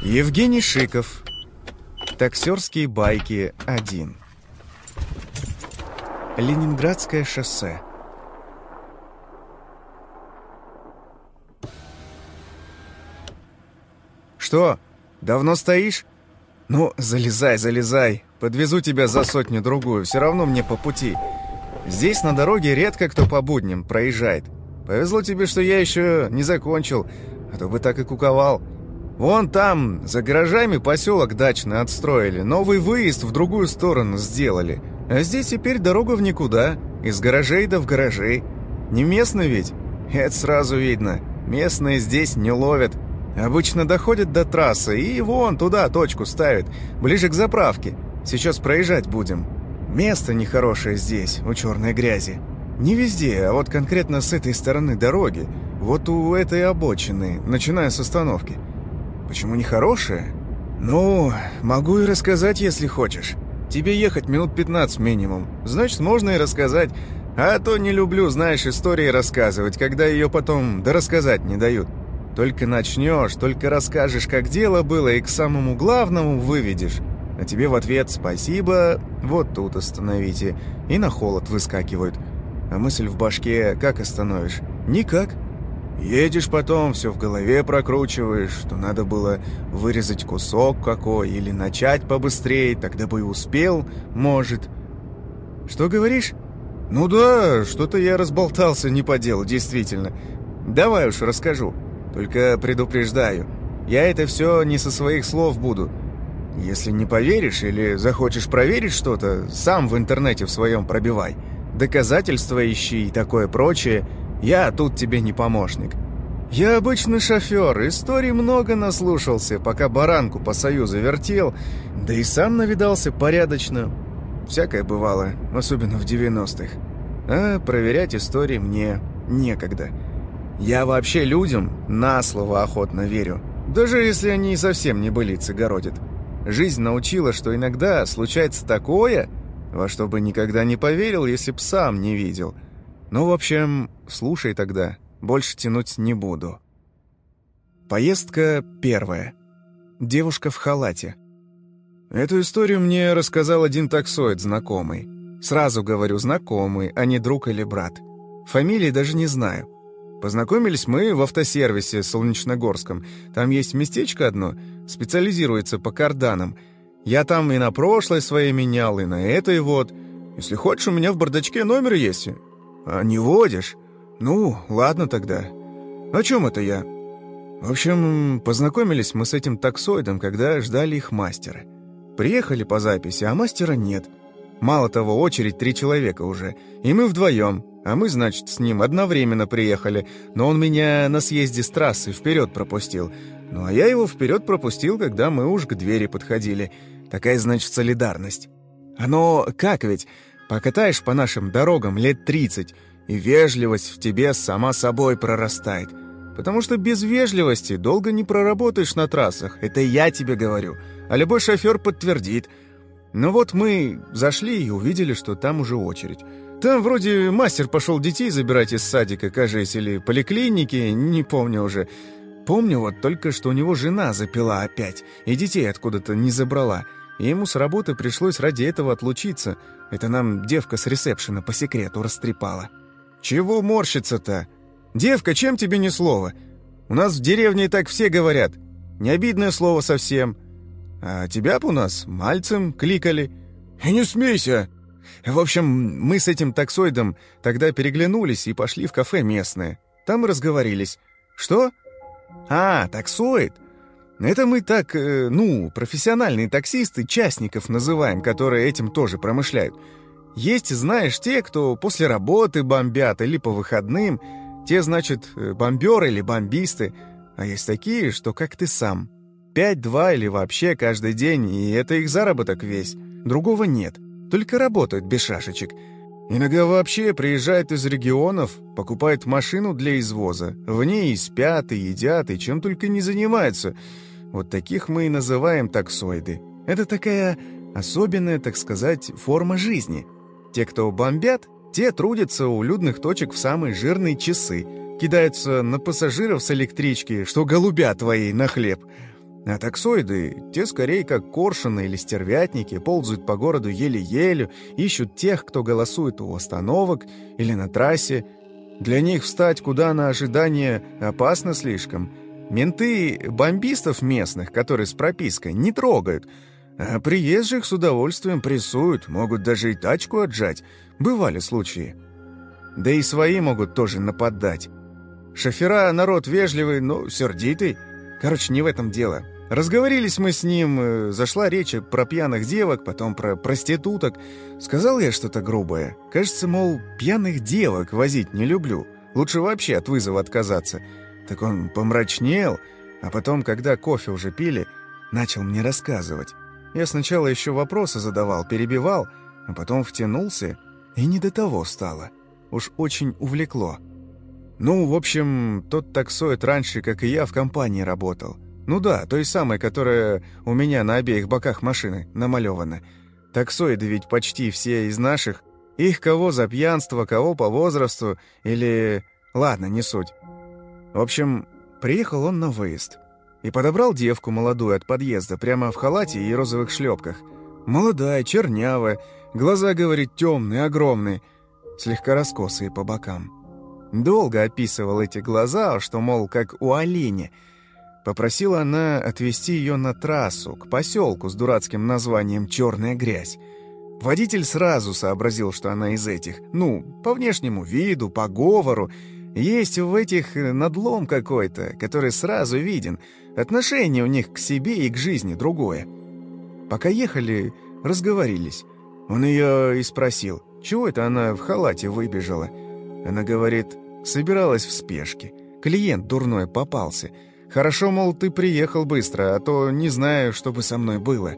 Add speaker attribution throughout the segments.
Speaker 1: Евгений Шиков. Таксерские байки 1. Ленинградское шоссе. Что, давно стоишь? Ну, залезай, залезай. Подвезу тебя за сотню-другую, все равно мне по пути. Здесь на дороге редко кто по будням проезжает. Повезло тебе, что я еще не закончил, а то бы так и куковал. Вон там, за гаражами поселок дачный отстроили, новый выезд в другую сторону сделали. А здесь теперь дорога в никуда, из гаражей до в гаражей. Не местный ведь? Это сразу видно. Местные здесь не ловят. Обычно доходят до трассы и вон туда точку ставят, ближе к заправке. Сейчас проезжать будем. Место нехорошее здесь, у черной грязи. Не везде, а вот конкретно с этой стороны дороги. Вот у этой обочины, начиная с остановки. Почему не хорошая? Ну, могу и рассказать, если хочешь. Тебе ехать минут 15 минимум. Значит, можно и рассказать. А то не люблю, знаешь, истории рассказывать, когда ее потом да рассказать не дают. Только начнешь, только расскажешь, как дело было, и к самому главному выведешь. А тебе в ответ «спасибо», вот тут остановите. И на холод выскакивают. А мысль в башке как остановишь? Никак. Едешь потом, все в голове прокручиваешь, что надо было вырезать кусок какой или начать побыстрее, тогда бы и успел, может. Что говоришь? Ну да, что-то я разболтался не по делу, действительно. Давай уж расскажу. Только предупреждаю, я это все не со своих слов буду. Если не поверишь или захочешь проверить что-то, сам в интернете в своем пробивай. Доказательства ищи и такое прочее – я тут тебе не помощник. Я обычный шофер, историй много наслушался, пока баранку по Союзу вертел, да и сам навидался порядочно. Всякое бывало, особенно в 90-х. А проверять истории мне некогда. Я вообще людям на слово охотно верю, даже если они совсем не былицы городят. Жизнь научила, что иногда случается такое, во что бы никогда не поверил, если б сам не видел – ну, в общем, слушай тогда, больше тянуть не буду. Поездка первая. Девушка в халате. Эту историю мне рассказал один таксоид знакомый. Сразу говорю, знакомый, а не друг или брат. Фамилии даже не знаю. Познакомились мы в автосервисе Солнечногорском. Там есть местечко одно, специализируется по карданам. Я там и на прошлое своей менял, и на этой вот. Если хочешь, у меня в бардачке номер есть. «А не водишь? Ну, ладно тогда. О чем это я?» В общем, познакомились мы с этим таксоидом, когда ждали их мастера. Приехали по записи, а мастера нет. Мало того, очередь три человека уже, и мы вдвоем, а мы, значит, с ним одновременно приехали, но он меня на съезде с трассы вперед пропустил. Ну, а я его вперед пропустил, когда мы уж к двери подходили. Такая, значит, солидарность. Оно как ведь? Покатаешь по нашим дорогам лет 30, и вежливость в тебе сама собой прорастает. Потому что без вежливости долго не проработаешь на трассах, это я тебе говорю, а любой шофер подтвердит. Но вот мы зашли и увидели, что там уже очередь. Там вроде мастер пошел детей забирать из садика, кажется, или поликлиники, не помню уже. Помню вот только, что у него жена запила опять, и детей откуда-то не забрала и ему с работы пришлось ради этого отлучиться. Это нам девка с ресепшена по секрету растрепала. «Чего морщиться-то? Девка, чем тебе не слово? У нас в деревне и так все говорят. Не обидное слово совсем. А тебя б у нас мальцем кликали. И не смейся!» В общем, мы с этим таксоидом тогда переглянулись и пошли в кафе местное. Там разговорились. «Что? А, таксоид?» Это мы так, э, ну, профессиональные таксисты, частников называем, которые этим тоже промышляют. Есть, знаешь, те, кто после работы бомбят или по выходным. Те, значит, э, бомберы или бомбисты. А есть такие, что как ты сам. Пять-два или вообще каждый день, и это их заработок весь. Другого нет. Только работают без шашечек. Иногда вообще приезжают из регионов, покупают машину для извоза. В ней и спят, и едят, и чем только не занимаются – вот таких мы и называем таксоиды. Это такая особенная, так сказать, форма жизни. Те, кто бомбят, те трудятся у людных точек в самые жирные часы, кидаются на пассажиров с электрички, что голубя твои на хлеб. А таксоиды, те скорее как коршуны или стервятники, ползают по городу еле-еле, ищут тех, кто голосует у остановок или на трассе. Для них встать куда на ожидание опасно слишком. Менты бомбистов местных, которые с пропиской, не трогают, а приезжих с удовольствием прессуют, могут даже и тачку отжать. Бывали случаи. Да и свои могут тоже нападать. Шофера народ вежливый, но сердитый. Короче, не в этом дело. Разговорились мы с ним, э, зашла речь про пьяных девок, потом про проституток. Сказал я что-то грубое. Кажется, мол, пьяных девок возить не люблю. Лучше вообще от вызова отказаться. Так он помрачнел, а потом, когда кофе уже пили, начал мне рассказывать. Я сначала еще вопросы задавал, перебивал, а потом втянулся, и не до того стало. Уж очень увлекло. Ну, в общем, тот таксоид раньше, как и я, в компании работал. Ну да, той самой, которая у меня на обеих боках машины намалевана. Таксоиды ведь почти все из наших. Их кого за пьянство, кого по возрасту, или... Ладно, не суть. В общем, приехал он на выезд. И подобрал девку молодую от подъезда, прямо в халате и розовых шлепках. Молодая, чернявая, глаза, говорит, темные, огромные, слегка раскосые по бокам. Долго описывал эти глаза, что, мол, как у оленя — Попросила она отвезти ее на трассу, к поселку с дурацким названием «Черная грязь». Водитель сразу сообразил, что она из этих. Ну, по внешнему виду, по говору. Есть в этих надлом какой-то, который сразу виден. Отношение у них к себе и к жизни другое. Пока ехали, разговорились. Он ее и спросил, чего это она в халате выбежала. Она говорит, собиралась в спешке. Клиент дурной попался — Хорошо, мол, ты приехал быстро, а то не знаю, что бы со мной было.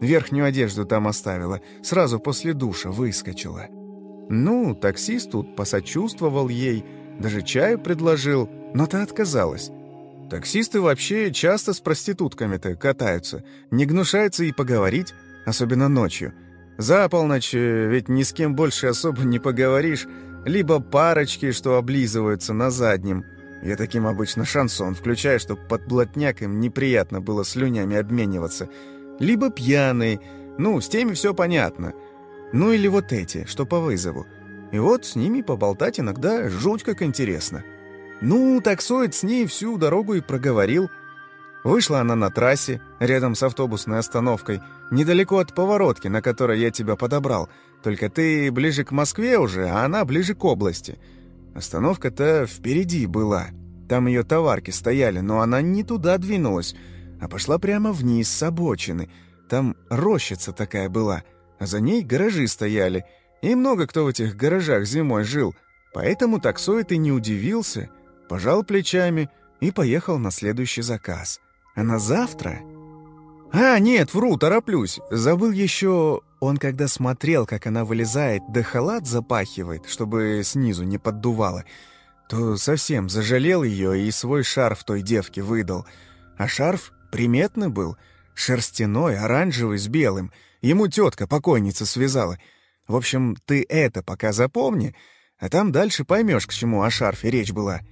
Speaker 1: Верхнюю одежду там оставила, сразу после душа выскочила. Ну, таксист тут посочувствовал ей, даже чаю предложил, но та отказалась. Таксисты вообще часто с проститутками-то катаются, не гнушаются и поговорить, особенно ночью. За полночь э, ведь ни с кем больше особо не поговоришь, либо парочки, что облизываются на заднем – я таким обычно шансон включаю, чтобы под блатняк им неприятно было слюнями обмениваться. Либо пьяный, ну, с теми все понятно. Ну или вот эти, что по вызову. И вот с ними поболтать иногда жуть как интересно. Ну, таксоид с ней всю дорогу и проговорил. Вышла она на трассе, рядом с автобусной остановкой, недалеко от поворотки, на которой я тебя подобрал. Только ты ближе к Москве уже, а она ближе к области. Остановка-то впереди была. Там ее товарки стояли, но она не туда двинулась, а пошла прямо вниз с обочины. Там рощица такая была, а за ней гаражи стояли. И много кто в этих гаражах зимой жил. Поэтому таксоид и не удивился, пожал плечами и поехал на следующий заказ. А на завтра... А, нет, вру, тороплюсь. Забыл еще он, когда смотрел, как она вылезает, да халат запахивает, чтобы снизу не поддувало, то совсем зажалел ее и свой шарф той девке выдал. А шарф приметный был, шерстяной, оранжевый, с белым. Ему тетка, покойница, связала. В общем, ты это пока запомни, а там дальше поймешь, к чему о шарфе речь была.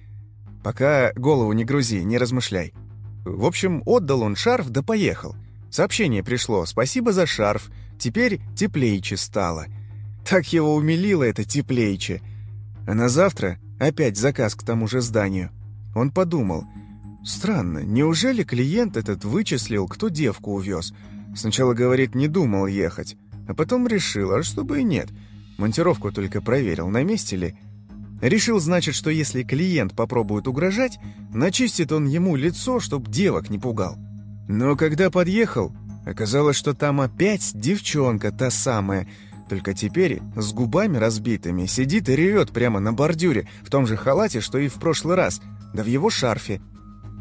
Speaker 1: Пока голову не грузи, не размышляй. В общем, отдал он шарф да поехал. Сообщение пришло «Спасибо за шарф», Теперь теплейче стало. Так его умилило это теплейче. А на завтра опять заказ к тому же зданию. Он подумал, странно, неужели клиент этот вычислил, кто девку увез? Сначала, говорит, не думал ехать, а потом решил, а чтобы и нет. Монтировку только проверил, на месте ли. Решил, значит, что если клиент попробует угрожать, начистит он ему лицо, чтоб девок не пугал. Но когда подъехал, Оказалось, что там опять девчонка та самая, только теперь с губами разбитыми, сидит и ревет прямо на бордюре, в том же халате, что и в прошлый раз, да в его шарфе.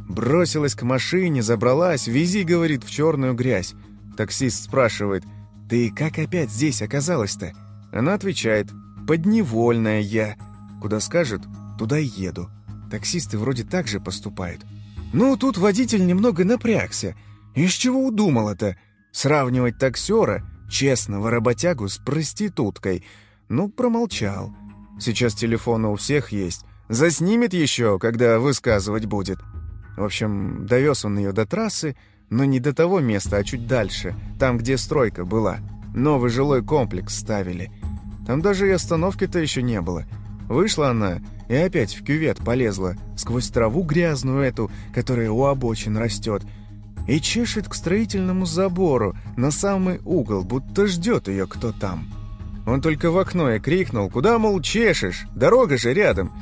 Speaker 1: Бросилась к машине, забралась, вези, говорит, в черную грязь. Таксист спрашивает, «Ты как опять здесь оказалась-то?» Она отвечает, «Подневольная я». Куда скажет, туда и еду. Таксисты вроде так же поступают. Ну, тут водитель немного напрягся – из чего удумал это? Сравнивать таксера, честного работягу, с проституткой. Ну, промолчал. Сейчас телефоны у всех есть. Заснимет еще, когда высказывать будет. В общем, довез он ее до трассы, но не до того места, а чуть дальше, там, где стройка была. Новый жилой комплекс ставили. Там даже и остановки-то еще не было. Вышла она и опять в кювет полезла, сквозь траву грязную эту, которая у обочин растет, и чешет к строительному забору на самый угол, будто ждет ее кто там. Он только в окно и крикнул, «Куда, мол, чешешь? Дорога же рядом!»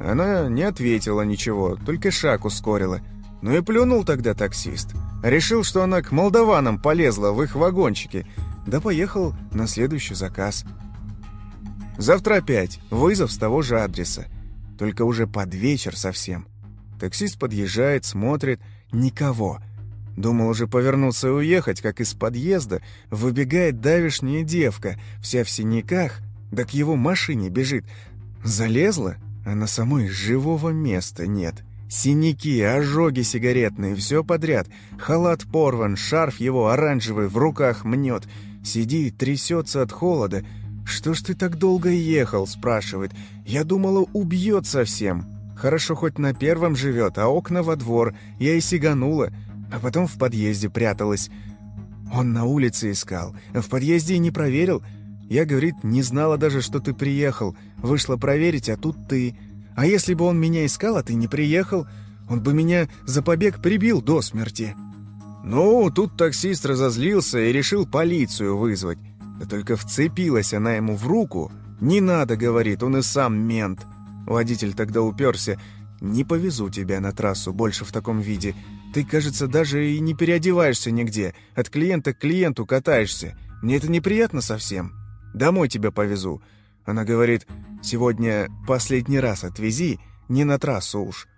Speaker 1: Она не ответила ничего, только шаг ускорила. Ну и плюнул тогда таксист. Решил, что она к молдаванам полезла в их вагончики, да поехал на следующий заказ. Завтра опять, вызов с того же адреса. Только уже под вечер совсем. Таксист подъезжает, смотрит, никого. Думал уже повернуться и уехать, как из подъезда выбегает давишняя девка, вся в синяках, да к его машине бежит. Залезла, а на самой живого места нет. Синяки, ожоги сигаретные, все подряд. Халат порван, шарф его оранжевый в руках мнет. Сидит, трясется от холода. «Что ж ты так долго ехал?» – спрашивает. «Я думала, убьет совсем. Хорошо, хоть на первом живет, а окна во двор. Я и сиганула, а потом в подъезде пряталась. Он на улице искал, в подъезде и не проверил. Я, говорит, не знала даже, что ты приехал. Вышла проверить, а тут ты. А если бы он меня искал, а ты не приехал, он бы меня за побег прибил до смерти». Ну, тут таксист разозлился и решил полицию вызвать. Да только вцепилась она ему в руку. «Не надо», — говорит, он и сам мент. Водитель тогда уперся. «Не повезу тебя на трассу больше в таком виде. Ты, кажется, даже и не переодеваешься нигде. От клиента к клиенту катаешься. Мне это неприятно совсем». Домой тебя повезу». Она говорит, «Сегодня последний раз отвези, не на трассу уж».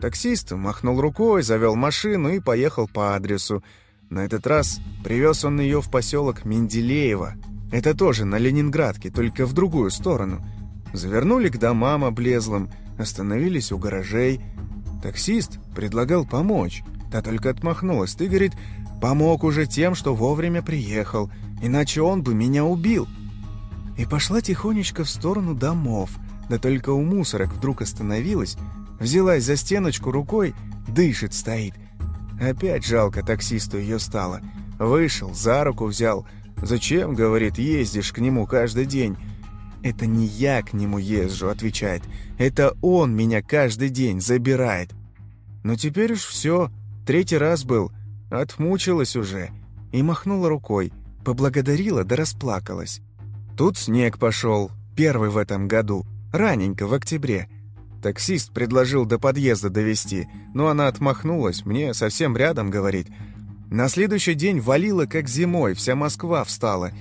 Speaker 1: Таксист махнул рукой, завел машину и поехал по адресу. На этот раз привез он ее в поселок Менделеево. Это тоже на Ленинградке, только в другую сторону. Завернули к домам облезлым, остановились у гаражей. Таксист предлагал помочь. Та только отмахнулась. Ты, говорит, помог уже тем, что вовремя приехал иначе он бы меня убил. И пошла тихонечко в сторону домов, да только у мусорок вдруг остановилась, взялась за стеночку рукой, дышит стоит. Опять жалко таксисту ее стало. Вышел, за руку взял. «Зачем, — говорит, — ездишь к нему каждый день?» «Это не я к нему езжу», — отвечает. «Это он меня каждый день забирает». Но теперь уж все, третий раз был, отмучилась уже. И махнула рукой. Поблагодарила да расплакалась. Тут снег пошел, первый в этом году, раненько, в октябре. Таксист предложил до подъезда довести, но она отмахнулась, мне совсем рядом, говорит. На следующий день валила, как зимой, вся Москва встала.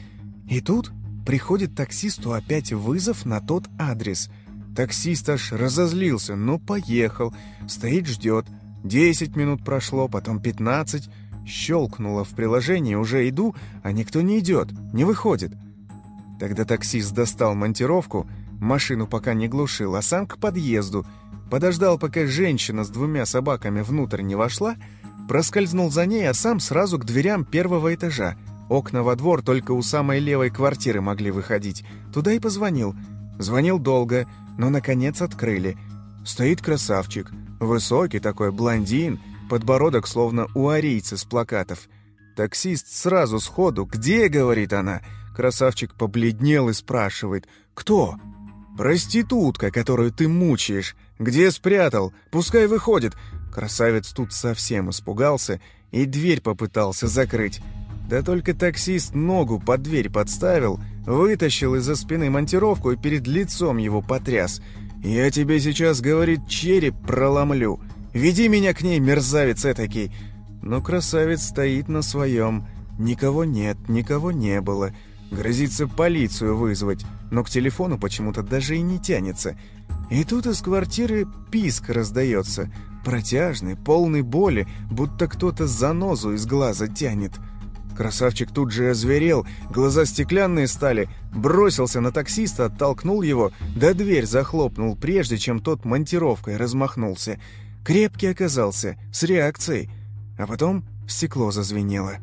Speaker 1: И тут приходит таксисту опять вызов на тот адрес. Таксист аж разозлился, ну поехал, стоит ждет. Десять минут прошло, потом пятнадцать. Щелкнуло в приложении, уже иду, а никто не идет, не выходит. Тогда таксист достал монтировку, машину пока не глушил, а сам к подъезду. Подождал, пока женщина с двумя собаками внутрь не вошла, проскользнул за ней, а сам сразу к дверям первого этажа. Окна во двор только у самой левой квартиры могли выходить. Туда и позвонил. Звонил долго, но, наконец, открыли. Стоит красавчик. Высокий такой, блондин — подбородок, словно у арийца с плакатов. Таксист сразу сходу «Где?» — говорит она. Красавчик побледнел и спрашивает «Кто?» «Проститутка, которую ты мучаешь. Где спрятал? Пускай выходит». Красавец тут совсем испугался и дверь попытался закрыть. Да только таксист ногу под дверь подставил, вытащил из-за спины монтировку и перед лицом его потряс. «Я тебе сейчас, — говорит, — череп проломлю». Веди меня к ней, мерзавец этакий!» Но красавец стоит на своем. Никого нет, никого не было. Грозится полицию вызвать, но к телефону почему-то даже и не тянется. И тут из квартиры писк раздается. Протяжный, полный боли, будто кто-то занозу из глаза тянет. Красавчик тут же озверел, глаза стеклянные стали, бросился на таксиста, оттолкнул его, да дверь захлопнул, прежде чем тот монтировкой размахнулся. Крепкий оказался, с реакцией. А потом стекло зазвенело.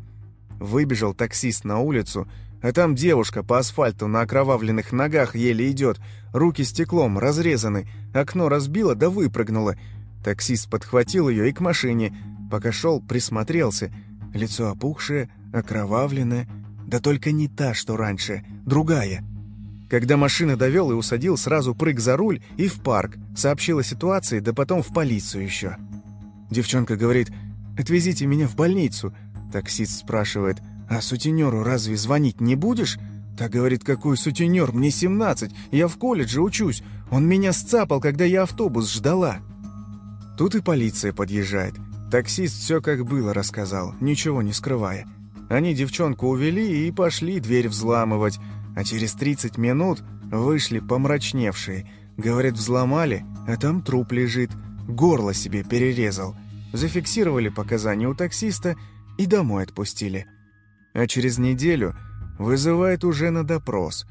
Speaker 1: Выбежал таксист на улицу, а там девушка по асфальту на окровавленных ногах еле идет, руки стеклом разрезаны, окно разбило да выпрыгнуло. Таксист подхватил ее и к машине. Пока шел, присмотрелся. Лицо опухшее, окровавленное. Да только не та, что раньше, другая. Когда машина довел и усадил, сразу прыг за руль и в парк. Сообщил о ситуации, да потом в полицию еще. Девчонка говорит, «Отвезите меня в больницу». Таксист спрашивает, «А сутенеру разве звонить не будешь?» Та говорит, какой сутенер, мне 17, я в колледже учусь. Он меня сцапал, когда я автобус ждала. Тут и полиция подъезжает. Таксист все как было рассказал, ничего не скрывая. Они девчонку увели и пошли дверь взламывать, а через 30 минут вышли помрачневшие. Говорят, взломали, а там труп лежит, горло себе перерезал. Зафиксировали показания у таксиста и домой отпустили. А через неделю вызывает уже на допрос.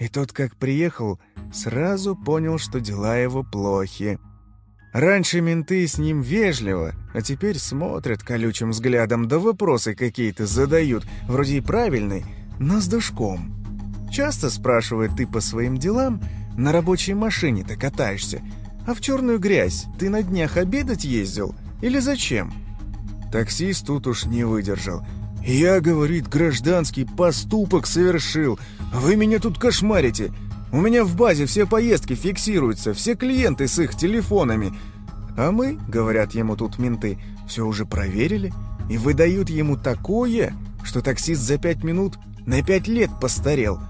Speaker 1: И тот, как приехал, сразу понял, что дела его плохи. Раньше менты с ним вежливо, а теперь смотрят колючим взглядом, да вопросы какие-то задают, вроде и правильный, но с душком. Часто спрашивает ты по своим делам, на рабочей машине-то катаешься, а в черную грязь ты на днях обедать ездил или зачем? Таксист тут уж не выдержал – «Я, — говорит, — гражданский поступок совершил, вы меня тут кошмарите. У меня в базе все поездки фиксируются, все клиенты с их телефонами. А мы, — говорят ему тут менты, — все уже проверили и выдают ему такое, что таксист за пять минут на пять лет постарел.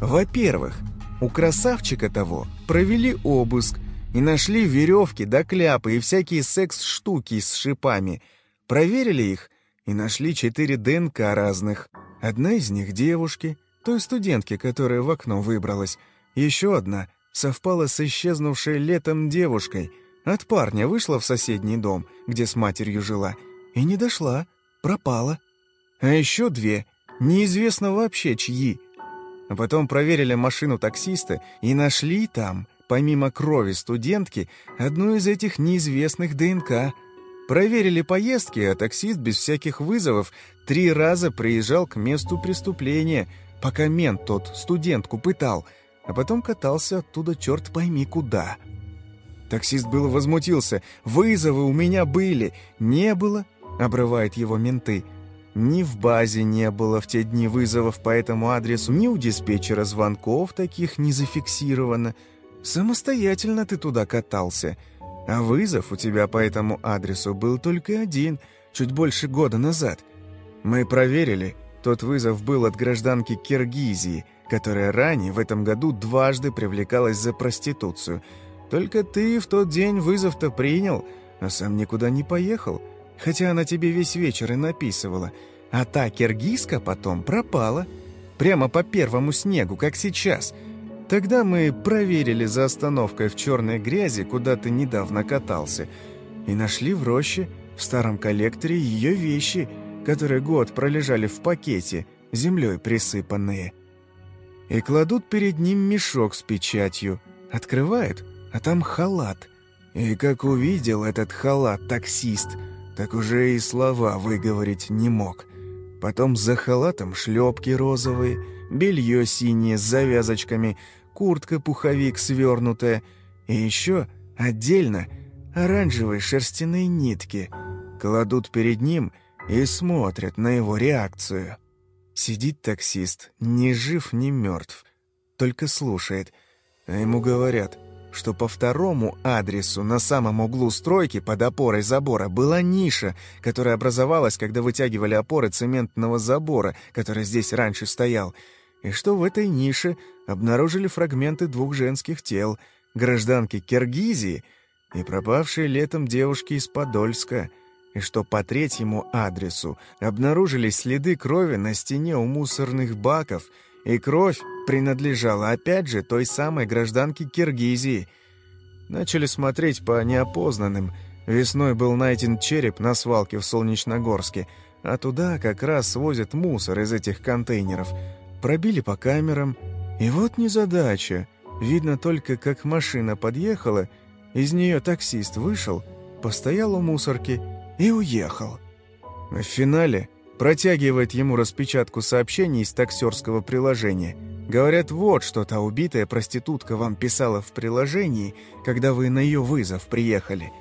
Speaker 1: Во-первых, у красавчика того провели обыск и нашли веревки да кляпы и всякие секс-штуки с шипами. Проверили их — и нашли четыре ДНК разных. Одна из них девушки, той студентки, которая в окно выбралась. Еще одна совпала с исчезнувшей летом девушкой. От парня вышла в соседний дом, где с матерью жила, и не дошла, пропала. А еще две, неизвестно вообще чьи. А потом проверили машину таксиста и нашли там, помимо крови студентки, одну из этих неизвестных ДНК — Проверили поездки, а таксист без всяких вызовов три раза приезжал к месту преступления, пока мент тот студентку пытал, а потом катался оттуда черт пойми куда. Таксист было возмутился. «Вызовы у меня были!» «Не было!» — обрывают его менты. «Ни в базе не было в те дни вызовов по этому адресу, ни у диспетчера звонков таких не зафиксировано. Самостоятельно ты туда катался». А вызов у тебя по этому адресу был только один, чуть больше года назад. Мы проверили, тот вызов был от гражданки Киргизии, которая ранее в этом году дважды привлекалась за проституцию. Только ты в тот день вызов-то принял, а сам никуда не поехал, хотя она тебе весь вечер и написывала. А та киргизка потом пропала, прямо по первому снегу, как сейчас – Тогда мы проверили за остановкой в черной грязи, куда ты недавно катался, и нашли в роще, в старом коллекторе, ее вещи, которые год пролежали в пакете, землей присыпанные. И кладут перед ним мешок с печатью. Открывает, а там халат. И как увидел этот халат таксист, так уже и слова выговорить не мог. Потом за халатом шлепки розовые, белье синее с завязочками — куртка-пуховик свернутая, и еще отдельно оранжевые шерстяные нитки. Кладут перед ним и смотрят на его реакцию. Сидит таксист, ни жив, ни мертв, только слушает. А ему говорят, что по второму адресу на самом углу стройки под опорой забора была ниша, которая образовалась, когда вытягивали опоры цементного забора, который здесь раньше стоял — и что в этой нише обнаружили фрагменты двух женских тел, гражданки Киргизии и пропавшей летом девушки из Подольска, и что по третьему адресу обнаружились следы крови на стене у мусорных баков, и кровь принадлежала опять же той самой гражданке Киргизии. Начали смотреть по неопознанным. Весной был найден череп на свалке в Солнечногорске, а туда как раз свозят мусор из этих контейнеров – Пробили по камерам, и вот незадача. Видно только, как машина подъехала, из нее таксист вышел, постоял у мусорки и уехал. В финале протягивает ему распечатку сообщений из таксерского приложения. Говорят, вот что та убитая проститутка вам писала в приложении, когда вы на ее вызов приехали.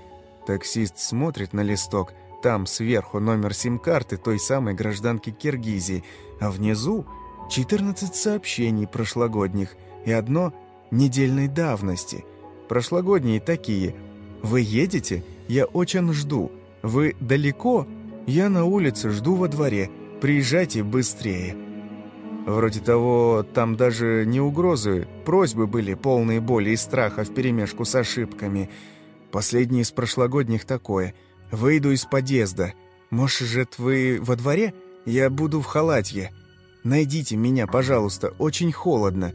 Speaker 1: Таксист смотрит на листок, там сверху номер сим-карты той самой гражданки Киргизии, а внизу 14 сообщений прошлогодних и одно недельной давности. Прошлогодние такие. «Вы едете? Я очень жду. Вы далеко? Я на улице, жду во дворе. Приезжайте быстрее». Вроде того, там даже не угрозы, просьбы были полные боли и страха вперемешку с ошибками. Последний из прошлогодних такое. «Выйду из подъезда. Может, вы во дворе? Я буду в халатье. Найдите меня, пожалуйста, очень холодно».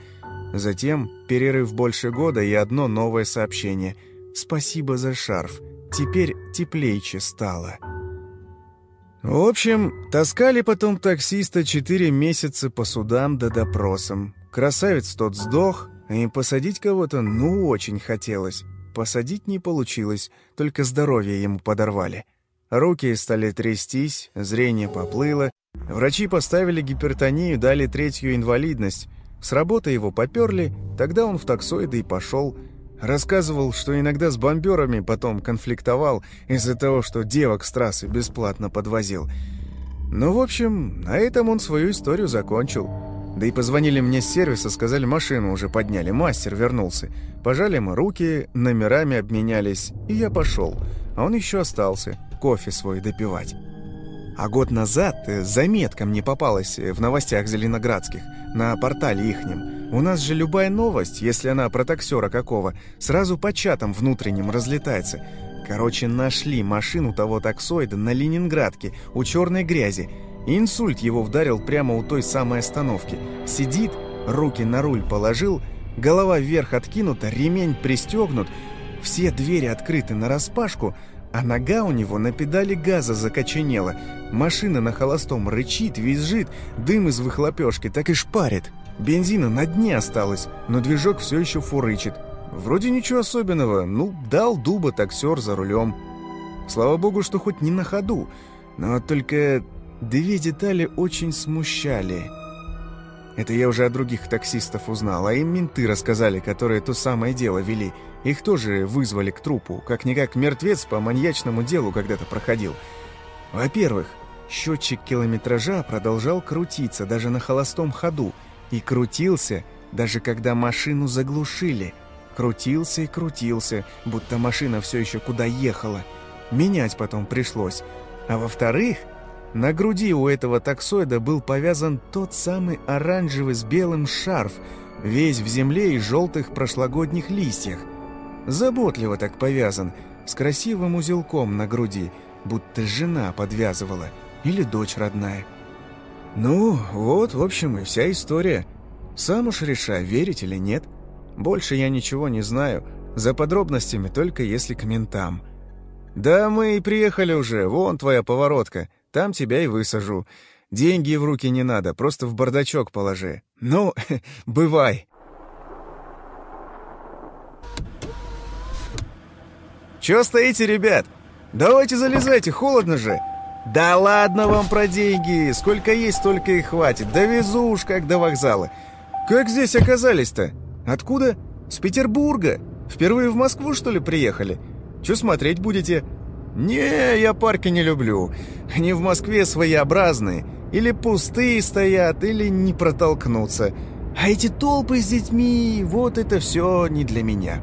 Speaker 1: Затем перерыв больше года и одно новое сообщение. «Спасибо за шарф. Теперь теплейче стало». В общем, таскали потом таксиста четыре месяца по судам да допросам. Красавец тот сдох, и посадить кого-то ну очень хотелось. Посадить не получилось, только здоровье ему подорвали. Руки стали трястись, зрение поплыло. Врачи поставили гипертонию, дали третью инвалидность. С работы его поперли, тогда он в таксоиды и пошел – Рассказывал, что иногда с бомберами потом конфликтовал из-за того, что девок с трассы бесплатно подвозил. Ну, в общем, на этом он свою историю закончил. Да и позвонили мне с сервиса, сказали, машину уже подняли, мастер вернулся. Пожали мы руки, номерами обменялись, и я пошел. А он еще остался, кофе свой допивать. А год назад э, заметка мне попалась э, в новостях зеленоградских, на портале ихнем. У нас же любая новость, если она про таксера какого, сразу по чатам внутренним разлетается. Короче, нашли машину того таксоида на Ленинградке, у черной грязи. Инсульт его вдарил прямо у той самой остановки. Сидит, руки на руль положил, голова вверх откинута, ремень пристегнут, все двери открыты нараспашку, а нога у него на педали газа закоченела. Машина на холостом рычит, визжит, дым из выхлопешки так и шпарит. Бензина на дне осталось, но движок все еще фурычит. Вроде ничего особенного, ну, дал дуба таксер за рулем. Слава богу, что хоть не на ходу, но только две детали очень смущали. Это я уже от других таксистов узнал, а им менты рассказали, которые то самое дело вели – их тоже вызвали к трупу, как-никак мертвец по маньячному делу когда-то проходил. Во-первых, счетчик километража продолжал крутиться даже на холостом ходу, и крутился, даже когда машину заглушили. Крутился и крутился, будто машина все еще куда ехала. Менять потом пришлось. А во-вторых, на груди у этого таксоида был повязан тот самый оранжевый с белым шарф, весь в земле и желтых прошлогодних листьях. Заботливо так повязан, с красивым узелком на груди, будто жена подвязывала или дочь родная. Ну, вот, в общем, и вся история. Сам уж решай, верить или нет. Больше я ничего не знаю, за подробностями только если к ментам. Да мы и приехали уже, вон твоя поворотка, там тебя и высажу. Деньги в руки не надо, просто в бардачок положи. Ну, бывай. «Чё стоите, ребят? Давайте залезайте, холодно же!» «Да ладно вам про деньги! Сколько есть, столько и хватит. Довезу уж как до вокзала. Как здесь оказались-то? Откуда? С Петербурга? Впервые в Москву, что ли, приехали? Чё смотреть будете?» «Не, я парки не люблю. Они в Москве своеобразные. Или пустые стоят, или не протолкнуться. А эти толпы с детьми, вот это все не для меня».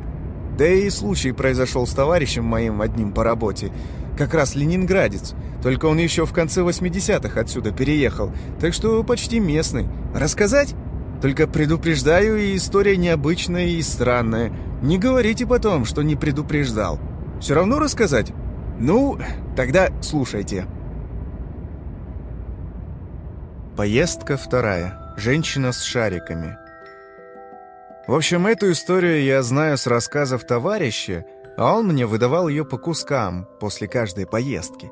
Speaker 1: Да и случай произошел с товарищем моим одним по работе. Как раз ленинградец. Только он еще в конце 80-х отсюда переехал. Так что почти местный. Рассказать? Только предупреждаю, и история необычная и странная. Не говорите потом, что не предупреждал. Все равно рассказать? Ну, тогда слушайте. Поездка вторая. Женщина с шариками. В общем, эту историю я знаю с рассказов товарища, а он мне выдавал ее по кускам после каждой поездки.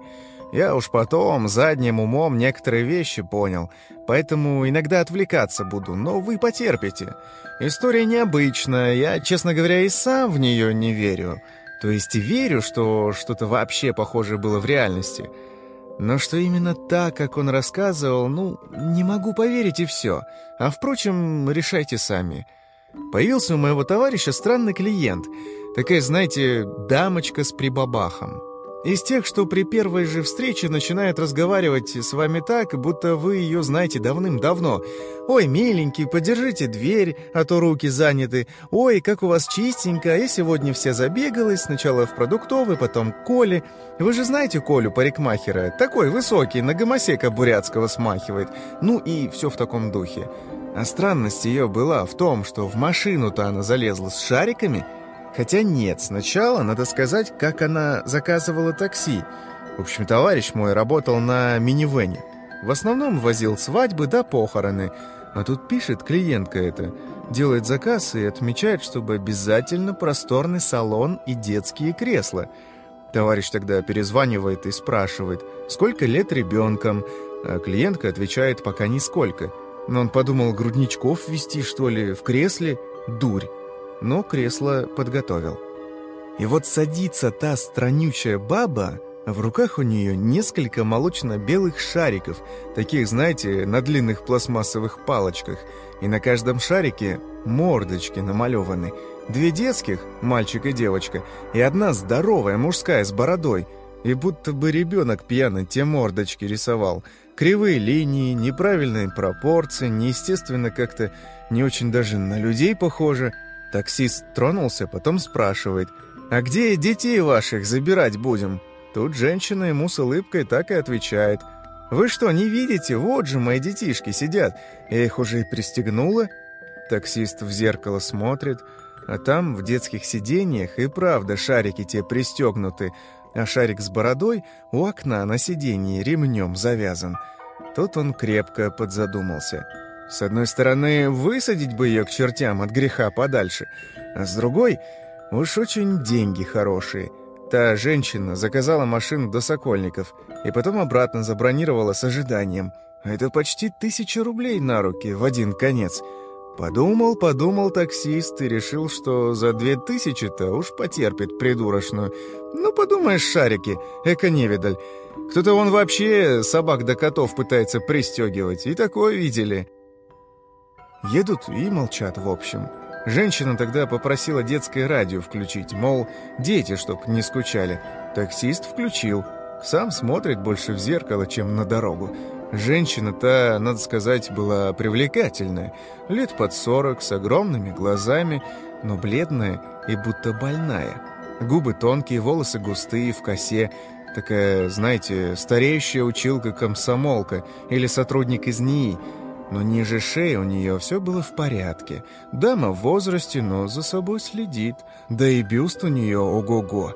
Speaker 1: Я уж потом задним умом некоторые вещи понял, поэтому иногда отвлекаться буду, но вы потерпите. История необычная, я, честно говоря, и сам в нее не верю. То есть верю, что что-то вообще похожее было в реальности. Но что именно так, как он рассказывал, ну, не могу поверить и все. А впрочем, решайте сами. Появился у моего товарища странный клиент. Такая, знаете, дамочка с прибабахом. Из тех, что при первой же встрече начинает разговаривать с вами так, будто вы ее знаете давным-давно. «Ой, миленький, подержите дверь, а то руки заняты. Ой, как у вас чистенько, я сегодня вся забегалась, сначала в продуктовый, потом к Коле. Вы же знаете Колю, парикмахера? Такой высокий, на гомосека бурятского смахивает. Ну и все в таком духе». А странность ее была в том, что в машину-то она залезла с шариками – Хотя нет, сначала надо сказать, как она заказывала такси. В общем, товарищ мой работал на минивене. В основном возил свадьбы да похороны. А тут пишет клиентка это, делает заказ и отмечает, чтобы обязательно просторный салон и детские кресла. Товарищ тогда перезванивает и спрашивает, сколько лет ребенком, а клиентка отвечает, пока нисколько. Но он подумал, грудничков вести, что ли, в кресле? Дурь но кресло подготовил. И вот садится та странючая баба, а в руках у нее несколько молочно-белых шариков, таких, знаете, на длинных пластмассовых палочках, и на каждом шарике мордочки намалеваны. Две детских, мальчик и девочка, и одна здоровая, мужская, с бородой. И будто бы ребенок пьяный те мордочки рисовал. Кривые линии, неправильные пропорции, неестественно как-то, не очень даже на людей похоже – Таксист тронулся, потом спрашивает, «А где детей ваших забирать будем?» Тут женщина ему с улыбкой так и отвечает, «Вы что, не видите? Вот же мои детишки сидят. Я их уже и пристегнула». Таксист в зеркало смотрит, а там в детских сиденьях и правда шарики те пристегнуты, а шарик с бородой у окна на сиденье ремнем завязан. Тут он крепко подзадумался – с одной стороны, высадить бы ее к чертям от греха подальше, а с другой, уж очень деньги хорошие. Та женщина заказала машину до Сокольников и потом обратно забронировала с ожиданием. Это почти тысяча рублей на руки в один конец. Подумал, подумал таксист и решил, что за две тысячи-то уж потерпит придурочную. Ну, подумаешь, шарики, эко-невидаль. Кто-то он вообще собак до котов пытается пристегивать, и такое видели. Едут и молчат, в общем. Женщина тогда попросила детское радио включить, мол, дети, чтоб не скучали. Таксист включил. Сам смотрит больше в зеркало, чем на дорогу. Женщина-то, надо сказать, была привлекательная. Лет под сорок, с огромными глазами, но бледная и будто больная. Губы тонкие, волосы густые, в косе. Такая, знаете, стареющая училка-комсомолка или сотрудник из НИИ – но ниже шеи у нее все было в порядке. Дама в возрасте, но за собой следит. Да и бюст у нее ого-го.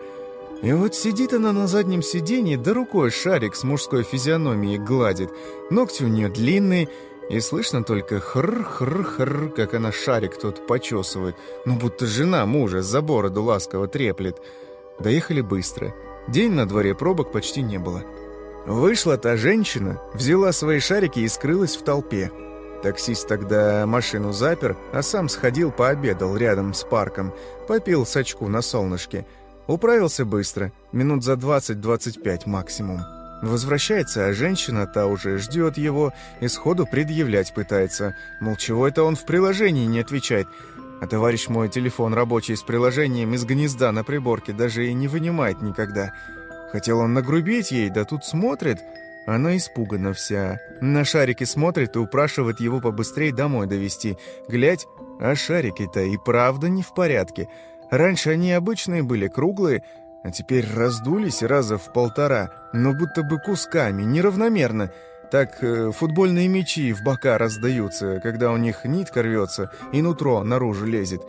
Speaker 1: И вот сидит она на заднем сиденье, да рукой шарик с мужской физиономией гладит. Ногти у нее длинные, и слышно только хр-хр-хр, как она шарик тот почесывает. Ну, будто жена мужа за бороду ласково треплет. Доехали быстро. День на дворе пробок почти не было. Вышла та женщина, взяла свои шарики и скрылась в толпе. Таксист тогда машину запер, а сам сходил пообедал рядом с парком, попил сачку на солнышке. Управился быстро, минут за 20-25 максимум. Возвращается, а женщина та уже ждет его и сходу предъявлять пытается. Мол, чего это он в приложении не отвечает? А товарищ мой телефон рабочий с приложением из гнезда на приборке даже и не вынимает никогда. Хотел он нагрубить ей, да тут смотрит. Она испугана вся. На шарики смотрит и упрашивает его побыстрее домой довести. Глядь, а шарики-то и правда не в порядке. Раньше они обычные были, круглые, а теперь раздулись раза в полтора, но будто бы кусками, неравномерно. Так э, футбольные мячи в бока раздаются, когда у них нитка рвется и нутро наружу лезет.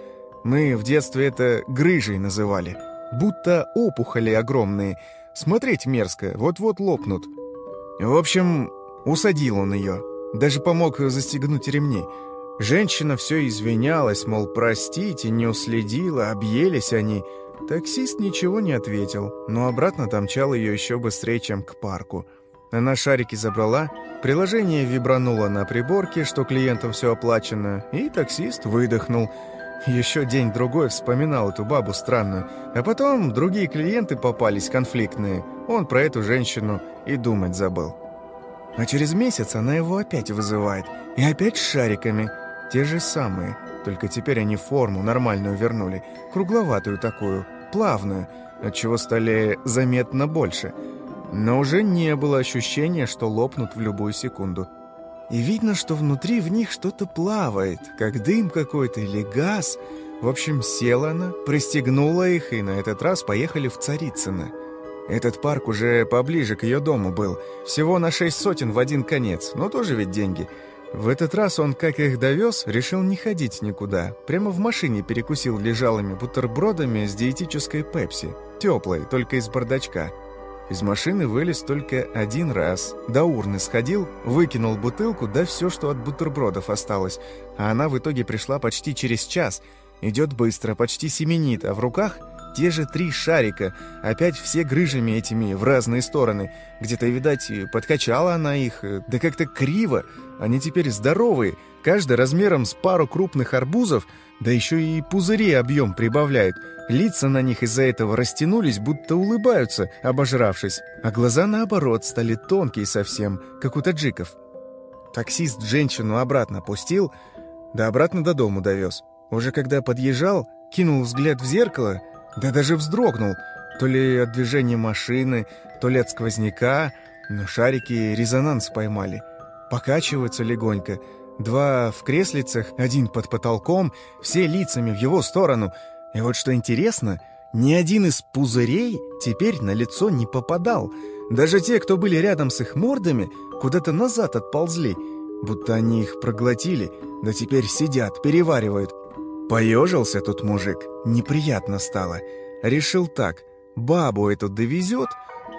Speaker 1: Мы в детстве это грыжей называли. Будто опухоли огромные – Смотреть мерзко, вот-вот лопнут. В общем, усадил он ее. Даже помог застегнуть ремни. Женщина все извинялась, мол, простите, не уследила, объелись они. Таксист ничего не ответил, но обратно домчал ее еще быстрее, чем к парку. Она шарики забрала, приложение вибрануло на приборке, что клиентам все оплачено, и таксист выдохнул – еще день-другой вспоминал эту бабу странную. А потом другие клиенты попались конфликтные. Он про эту женщину и думать забыл. А через месяц она его опять вызывает. И опять с шариками. Те же самые. Только теперь они форму нормальную вернули. Кругловатую такую, плавную. отчего стали заметно больше. Но уже не было ощущения, что лопнут в любую секунду. И видно, что внутри в них что-то плавает, как дым какой-то или газ. В общем, села она, пристегнула их, и на этот раз поехали в Царицыно. Этот парк уже поближе к ее дому был. Всего на шесть сотен в один конец, но тоже ведь деньги. В этот раз он, как их довез, решил не ходить никуда. Прямо в машине перекусил лежалыми бутербродами с диетической пепси. Теплой, только из бардачка. Из машины вылез только один раз. До урны сходил, выкинул бутылку, да все, что от бутербродов осталось. А она в итоге пришла почти через час. Идет быстро, почти семенит, а в руках те же три шарика, опять все грыжами этими в разные стороны. Где-то, видать, подкачала она их, да как-то криво. Они теперь здоровые, каждый размером с пару крупных арбузов, да еще и пузыри объем прибавляют. Лица на них из-за этого растянулись, будто улыбаются, обожравшись, а глаза, наоборот, стали тонкие совсем, как у таджиков. Таксист женщину обратно пустил, да обратно до дому довез. Уже когда подъезжал, кинул взгляд в зеркало, да даже вздрогнул, то ли от движения машины, то ли от сквозняка, но шарики резонанс поймали. Покачиваются легонько — Два в креслицах, один под потолком, все лицами в его сторону. И вот что интересно, ни один из пузырей теперь на лицо не попадал. Даже те, кто были рядом с их мордами, куда-то назад отползли, будто они их проглотили, да теперь сидят, переваривают. Поежился тут мужик, неприятно стало. Решил так, бабу эту довезет,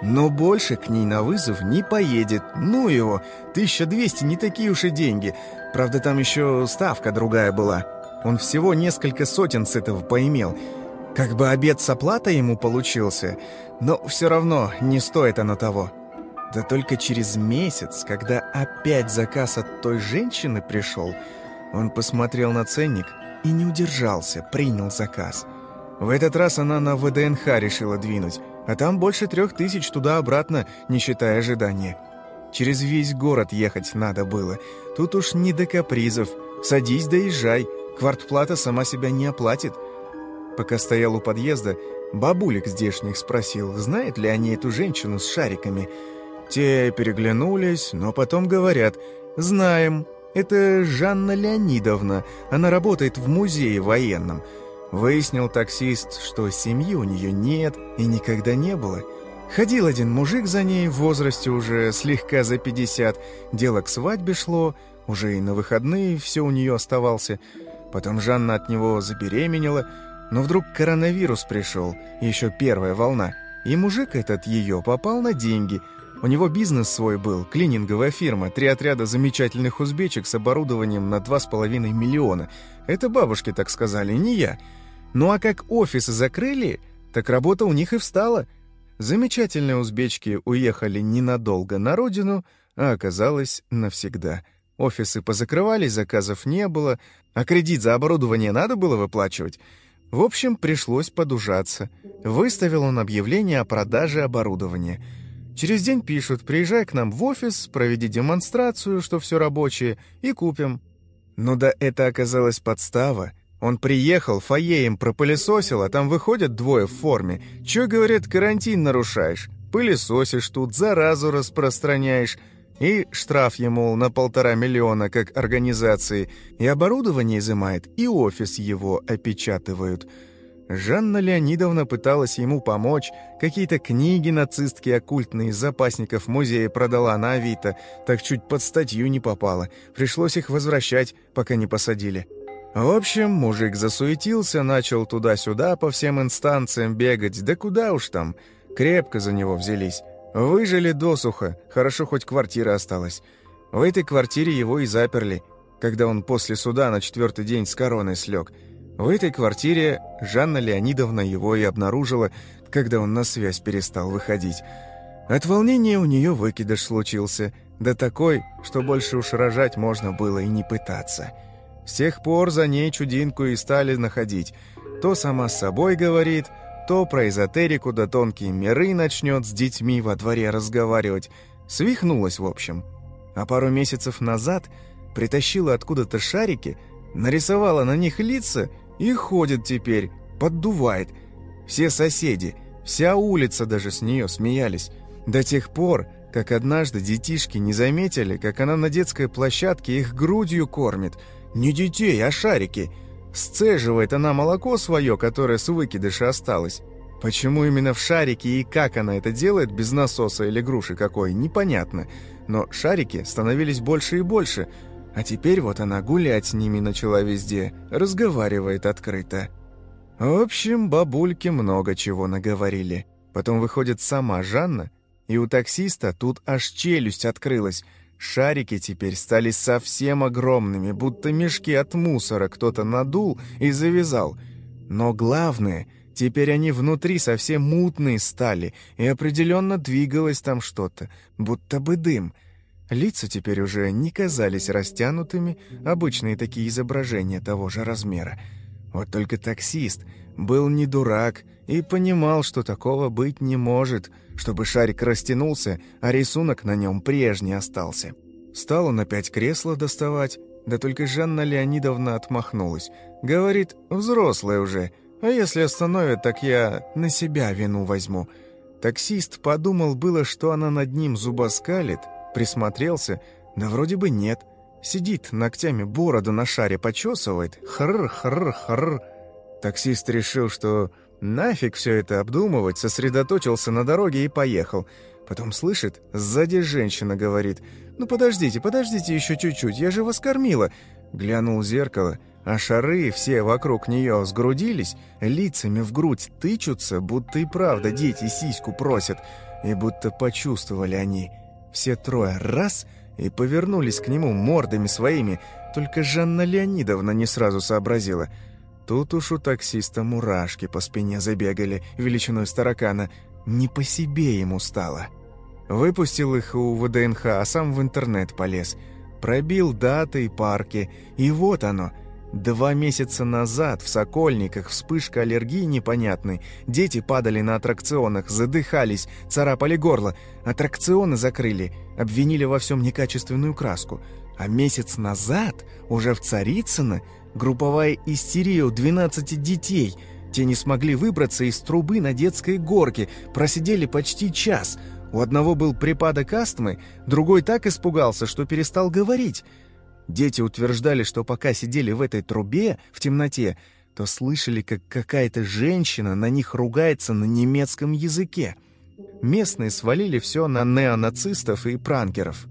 Speaker 1: но больше к ней на вызов не поедет. Ну его, 1200 не такие уж и деньги. Правда, там еще ставка другая была. Он всего несколько сотен с этого поимел. Как бы обед с оплатой ему получился, но все равно не стоит оно того. Да только через месяц, когда опять заказ от той женщины пришел, он посмотрел на ценник и не удержался, принял заказ. В этот раз она на ВДНХ решила двинуть а там больше трех тысяч туда-обратно, не считая ожидания. Через весь город ехать надо было. Тут уж не до капризов. Садись да езжай. Квартплата сама себя не оплатит. Пока стоял у подъезда, бабулик здешних спросил, знает ли они эту женщину с шариками. Те переглянулись, но потом говорят, «Знаем, это Жанна Леонидовна, она работает в музее военном». Выяснил таксист, что семьи у нее нет и никогда не было. Ходил один мужик за ней в возрасте уже слегка за 50. Дело к свадьбе шло, уже и на выходные все у нее оставался. Потом Жанна от него забеременела, но вдруг коронавирус пришел, еще первая волна. И мужик этот ее попал на деньги. У него бизнес свой был, клининговая фирма, три отряда замечательных узбечек с оборудованием на 2,5 миллиона. Это бабушки так сказали, не я. Ну а как офисы закрыли, так работа у них и встала. Замечательные узбечки уехали ненадолго на родину, а оказалось навсегда. Офисы позакрывались, заказов не было, а кредит за оборудование надо было выплачивать. В общем, пришлось подужаться. Выставил он объявление о продаже оборудования. Через день пишут, приезжай к нам в офис, проведи демонстрацию, что все рабочее, и купим. Ну да это оказалась подстава. Он приехал, фойе пропылесосил, а там выходят двое в форме. Чё, говорят, карантин нарушаешь? Пылесосишь тут, заразу распространяешь. И штраф ему на полтора миллиона, как организации. И оборудование изымает, и офис его опечатывают. Жанна Леонидовна пыталась ему помочь, какие-то книги нацистские оккультные из запасников музея продала на Авито, так чуть под статью не попала. Пришлось их возвращать, пока не посадили. В общем, мужик засуетился, начал туда-сюда по всем инстанциям бегать, да куда уж там, крепко за него взялись. Выжили досуха, хорошо хоть квартира осталась. В этой квартире его и заперли, когда он после суда на четвертый день с короной слег. В этой квартире Жанна Леонидовна его и обнаружила, когда он на связь перестал выходить. От волнения у нее выкидыш случился, да такой, что больше уж рожать можно было и не пытаться». С тех пор за ней чудинку и стали находить. То сама с собой говорит, то про эзотерику да тонкие миры начнет с детьми во дворе разговаривать. Свихнулась, в общем. А пару месяцев назад притащила откуда-то шарики, нарисовала на них лица и ходит теперь, поддувает. Все соседи, Вся улица даже с нее смеялись. До тех пор, как однажды детишки не заметили, как она на детской площадке их грудью кормит. Не детей, а шарики. Сцеживает она молоко свое, которое с выкидыша осталось. Почему именно в шарике и как она это делает, без насоса или груши какой, непонятно. Но шарики становились больше и больше, а теперь вот она гулять с ними начала везде, разговаривает открыто. В общем, бабульки много чего наговорили. Потом выходит сама Жанна, и у таксиста тут аж челюсть открылась. Шарики теперь стали совсем огромными, будто мешки от мусора кто-то надул и завязал. Но главное — Теперь они внутри совсем мутные стали, и определенно двигалось там что-то, будто бы дым. Лица теперь уже не казались растянутыми, обычные такие изображения того же размера. Вот только таксист был не дурак и понимал, что такого быть не может, чтобы шарик растянулся, а рисунок на нем прежний остался. Стал он опять кресло доставать, да только Жанна Леонидовна отмахнулась. Говорит, взрослая уже, а если остановят, так я на себя вину возьму. Таксист подумал было, что она над ним зубоскалит, присмотрелся, да вроде бы нет. Сидит, ногтями бороду на шаре почесывает. Хрр-хрр-хрр. Таксист решил, что нафиг все это обдумывать, сосредоточился на дороге и поехал. Потом слышит, сзади женщина говорит, «Ну подождите, подождите еще чуть-чуть, я же вас кормила». Глянул в зеркало — а шары все вокруг нее сгрудились, лицами в грудь тычутся, будто и правда дети сиську просят, и будто почувствовали они. Все трое раз и повернулись к нему мордами своими, только Жанна Леонидовна не сразу сообразила. Тут уж у таксиста мурашки по спине забегали, величиной старакана. Не по себе ему стало. Выпустил их у ВДНХ, а сам в интернет полез. Пробил даты и парки, и вот оно — Два месяца назад в Сокольниках вспышка аллергии непонятной. Дети падали на аттракционах, задыхались, царапали горло. Аттракционы закрыли, обвинили во всем некачественную краску. А месяц назад, уже в Царицыно, групповая истерия у 12 детей. Те не смогли выбраться из трубы на детской горке, просидели почти час. У одного был припадок астмы, другой так испугался, что перестал говорить. Дети утверждали, что пока сидели в этой трубе, в темноте, то слышали, как какая-то женщина на них ругается на немецком языке. Местные свалили все на неонацистов и пранкеров.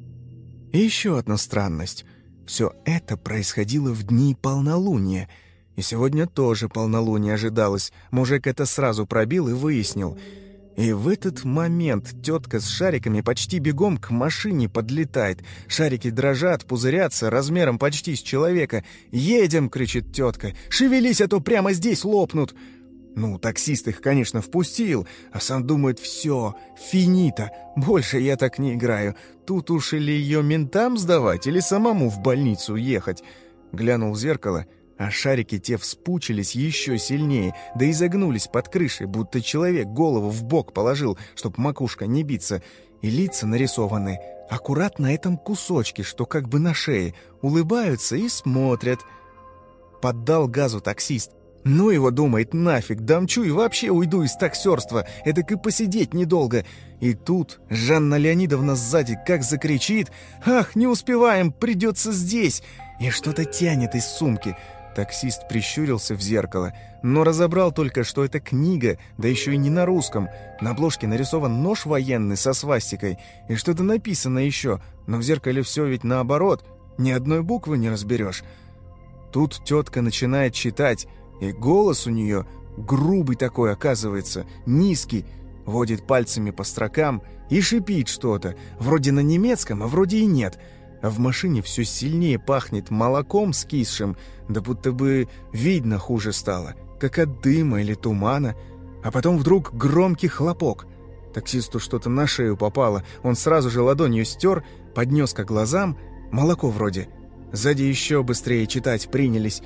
Speaker 1: И еще одна странность. Все это происходило в дни полнолуния. И сегодня тоже полнолуние ожидалось. Мужик это сразу пробил и выяснил — и в этот момент тетка с шариками почти бегом к машине подлетает. Шарики дрожат, пузырятся, размером почти с человека. «Едем!» — кричит тетка. «Шевелись, а то прямо здесь лопнут!» Ну, таксист их, конечно, впустил, а сам думает, все, финита, больше я так не играю. Тут уж или ее ментам сдавать, или самому в больницу ехать. Глянул в зеркало — а шарики те вспучились еще сильнее, да и загнулись под крышей, будто человек голову в бок положил, чтоб макушка не биться, и лица нарисованы аккуратно на этом кусочке, что как бы на шее, улыбаются и смотрят. Поддал газу таксист. Ну его, думает, нафиг, дамчу и вообще уйду из таксерства, эдак и посидеть недолго. И тут Жанна Леонидовна сзади как закричит «Ах, не успеваем, придется здесь!» И что-то тянет из сумки – Таксист прищурился в зеркало, но разобрал только, что это книга, да еще и не на русском. На обложке нарисован нож военный со свастикой, и что-то написано еще, но в зеркале все ведь наоборот, ни одной буквы не разберешь. Тут тетка начинает читать, и голос у нее грубый такой оказывается, низкий, водит пальцами по строкам и шипит что-то, вроде на немецком, а вроде и нет — а в машине все сильнее пахнет молоком скисшим, да будто бы видно хуже стало, как от дыма или тумана. А потом вдруг громкий хлопок. Таксисту что-то на шею попало, он сразу же ладонью стер, поднес к глазам, молоко вроде. Сзади еще быстрее читать принялись,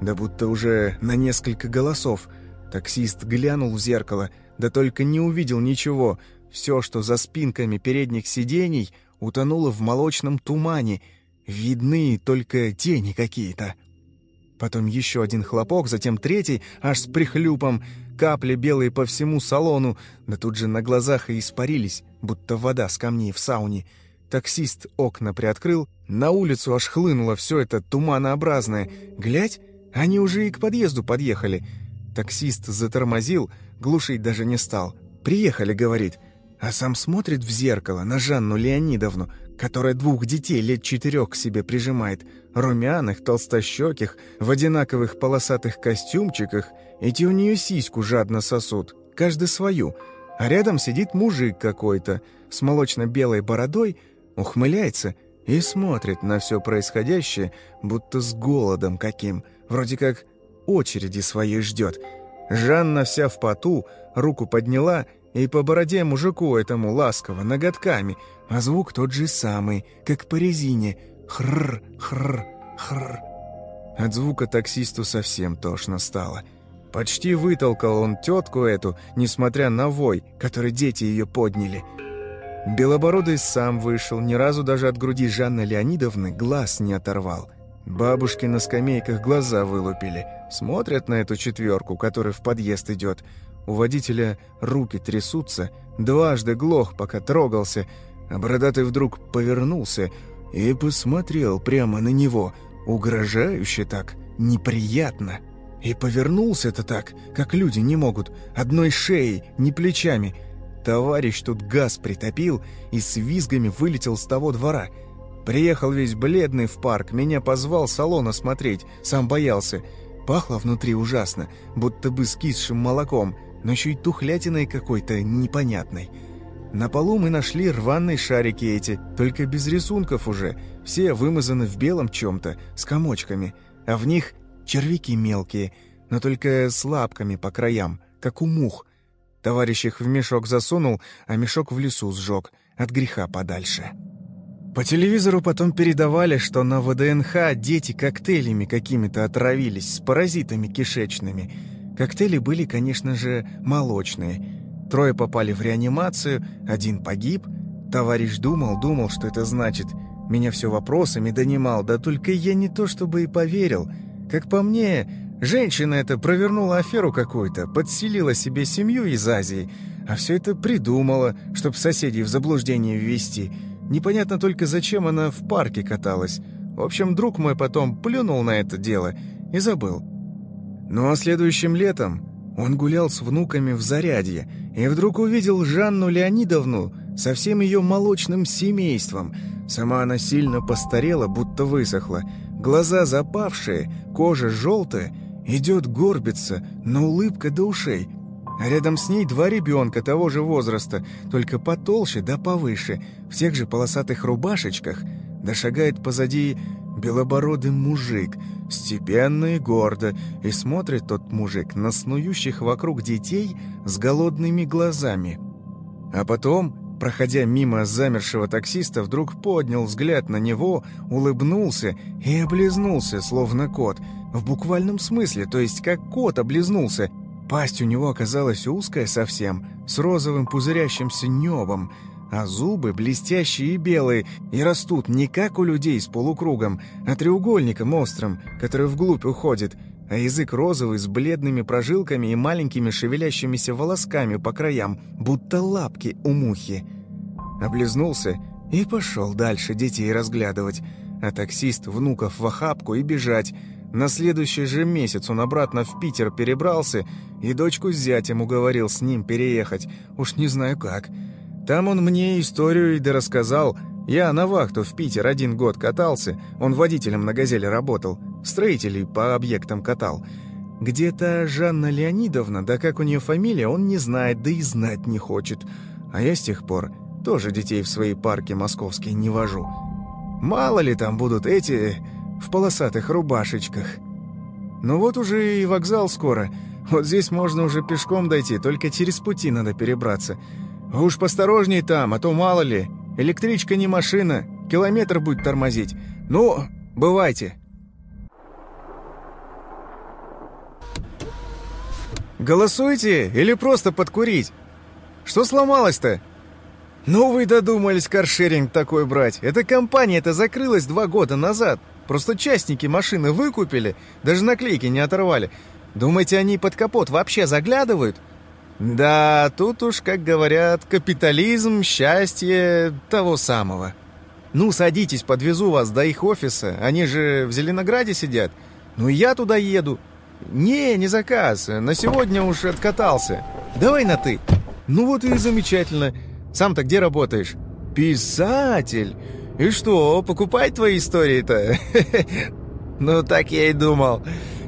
Speaker 1: да будто уже на несколько голосов. Таксист глянул в зеркало, да только не увидел ничего. Все, что за спинками передних сидений — утонула в молочном тумане, видны только тени какие-то. Потом еще один хлопок, затем третий, аж с прихлюпом. капли белые по всему салону, да тут же на глазах и испарились, будто вода с камней в сауне. Таксист окна приоткрыл, на улицу аж хлынуло все это туманообразное. Глядь, они уже и к подъезду подъехали. Таксист затормозил, глушить даже не стал. «Приехали», — говорит, а сам смотрит в зеркало на Жанну Леонидовну, которая двух детей лет четырех к себе прижимает, румяных, толстощеких, в одинаковых полосатых костюмчиках, эти у нее сиську жадно сосут, каждый свою, а рядом сидит мужик какой-то с молочно-белой бородой, ухмыляется и смотрит на все происходящее, будто с голодом каким, вроде как очереди своей ждет. Жанна вся в поту, руку подняла и по бороде мужику этому ласково, ноготками, а звук тот же самый, как по резине. Хрр, хрр, хрр. От звука таксисту совсем тошно стало. Почти вытолкал он тетку эту, несмотря на вой, который дети ее подняли. Белобородый сам вышел, ни разу даже от груди Жанны Леонидовны глаз не оторвал. Бабушки на скамейках глаза вылупили, смотрят на эту четверку, которая в подъезд идет. У водителя руки трясутся, дважды глох, пока трогался, а бородатый вдруг повернулся и посмотрел прямо на него, угрожающе так, неприятно. И повернулся-то так, как люди не могут, одной шеей, не плечами. Товарищ тут газ притопил и с визгами вылетел с того двора. Приехал весь бледный в парк, меня позвал салона смотреть, сам боялся. Пахло внутри ужасно, будто бы скисшим молоком но еще и тухлятиной какой-то непонятной. На полу мы нашли рваные шарики эти, только без рисунков уже, все вымазаны в белом чем-то, с комочками, а в них червяки мелкие, но только с лапками по краям, как у мух. Товарищ их в мешок засунул, а мешок в лесу сжег, от греха подальше. По телевизору потом передавали, что на ВДНХ дети коктейлями какими-то отравились с паразитами кишечными – Коктейли были, конечно же, молочные. Трое попали в реанимацию, один погиб. Товарищ думал, думал, что это значит. Меня все вопросами донимал, да только я не то чтобы и поверил. Как по мне, женщина эта провернула аферу какую-то, подселила себе семью из Азии, а все это придумала, чтобы соседей в заблуждение ввести. Непонятно только, зачем она в парке каталась. В общем, друг мой потом плюнул на это дело и забыл. Ну а следующим летом он гулял с внуками в Зарядье и вдруг увидел Жанну Леонидовну со всем ее молочным семейством. Сама она сильно постарела, будто высохла. Глаза запавшие, кожа желтая, идет горбиться, но улыбка до ушей. А рядом с ней два ребенка того же возраста, только потолще да повыше, в тех же полосатых рубашечках, да шагает позади белобородый мужик, степенно и гордо, и смотрит тот мужик на снующих вокруг детей с голодными глазами. А потом, проходя мимо замершего таксиста, вдруг поднял взгляд на него, улыбнулся и облизнулся, словно кот, в буквальном смысле, то есть как кот облизнулся. Пасть у него оказалась узкая совсем, с розовым пузырящимся небом, а зубы блестящие и белые, и растут не как у людей с полукругом, а треугольником острым, который вглубь уходит, а язык розовый с бледными прожилками и маленькими шевелящимися волосками по краям, будто лапки у мухи. Облизнулся и пошел дальше детей разглядывать, а таксист внуков в охапку и бежать. На следующий же месяц он обратно в Питер перебрался и дочку с зятем уговорил с ним переехать, уж не знаю как. Там он мне историю и рассказал. Я на вахту в Питер один год катался, он водителем на «Газели» работал, строителей по объектам катал. Где-то Жанна Леонидовна, да как у нее фамилия, он не знает, да и знать не хочет. А я с тех пор тоже детей в свои парки московские не вожу. Мало ли там будут эти в полосатых рубашечках. Ну вот уже и вокзал скоро. Вот здесь можно уже пешком дойти, только через пути надо перебраться. «Вы уж посторожней там, а то мало ли. Электричка не машина, километр будет тормозить. Ну, бывайте». «Голосуйте или просто подкурить? Что сломалось-то?» «Ну вы додумались каршеринг такой брать. Эта компания-то закрылась два года назад. Просто частники машины выкупили, даже наклейки не оторвали. Думаете, они под капот вообще заглядывают? Да, тут уж, как говорят, капитализм, счастье того самого. Ну, садитесь, подвезу вас до их офиса. Они же в Зеленограде сидят. Ну, я туда еду. Не, не заказ. На сегодня уж откатался. Давай на «ты». Ну вот и замечательно. Сам-то где работаешь? Писатель. И что, покупать твои истории-то? Ну, так я и думал.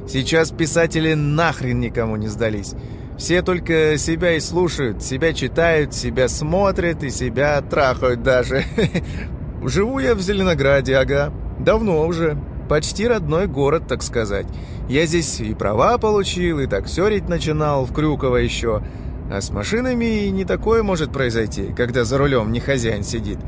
Speaker 1: Сейчас писатели нахрен никому не сдались. Все только себя и слушают, себя читают, себя смотрят и себя трахают даже. Живу я в Зеленограде, ага. Давно уже. Почти родной город, так сказать. Я здесь и права получил, и таксерить начинал, в Крюково еще. А с машинами не такое может произойти, когда за рулем не хозяин сидит.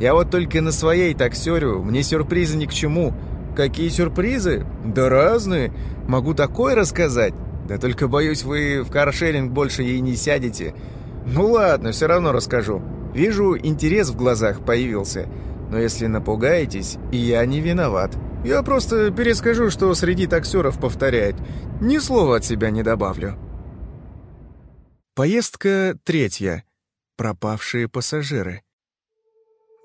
Speaker 1: Я вот только на своей таксерю, мне сюрпризы ни к чему. Какие сюрпризы? Да разные. Могу такое рассказать. Да только боюсь, вы в каршеринг больше ей не сядете. Ну ладно, все равно расскажу. Вижу, интерес в глазах появился. Но если напугаетесь, я не виноват. Я просто перескажу, что среди таксеров повторяет. Ни слова от себя не добавлю. Поездка третья. Пропавшие пассажиры.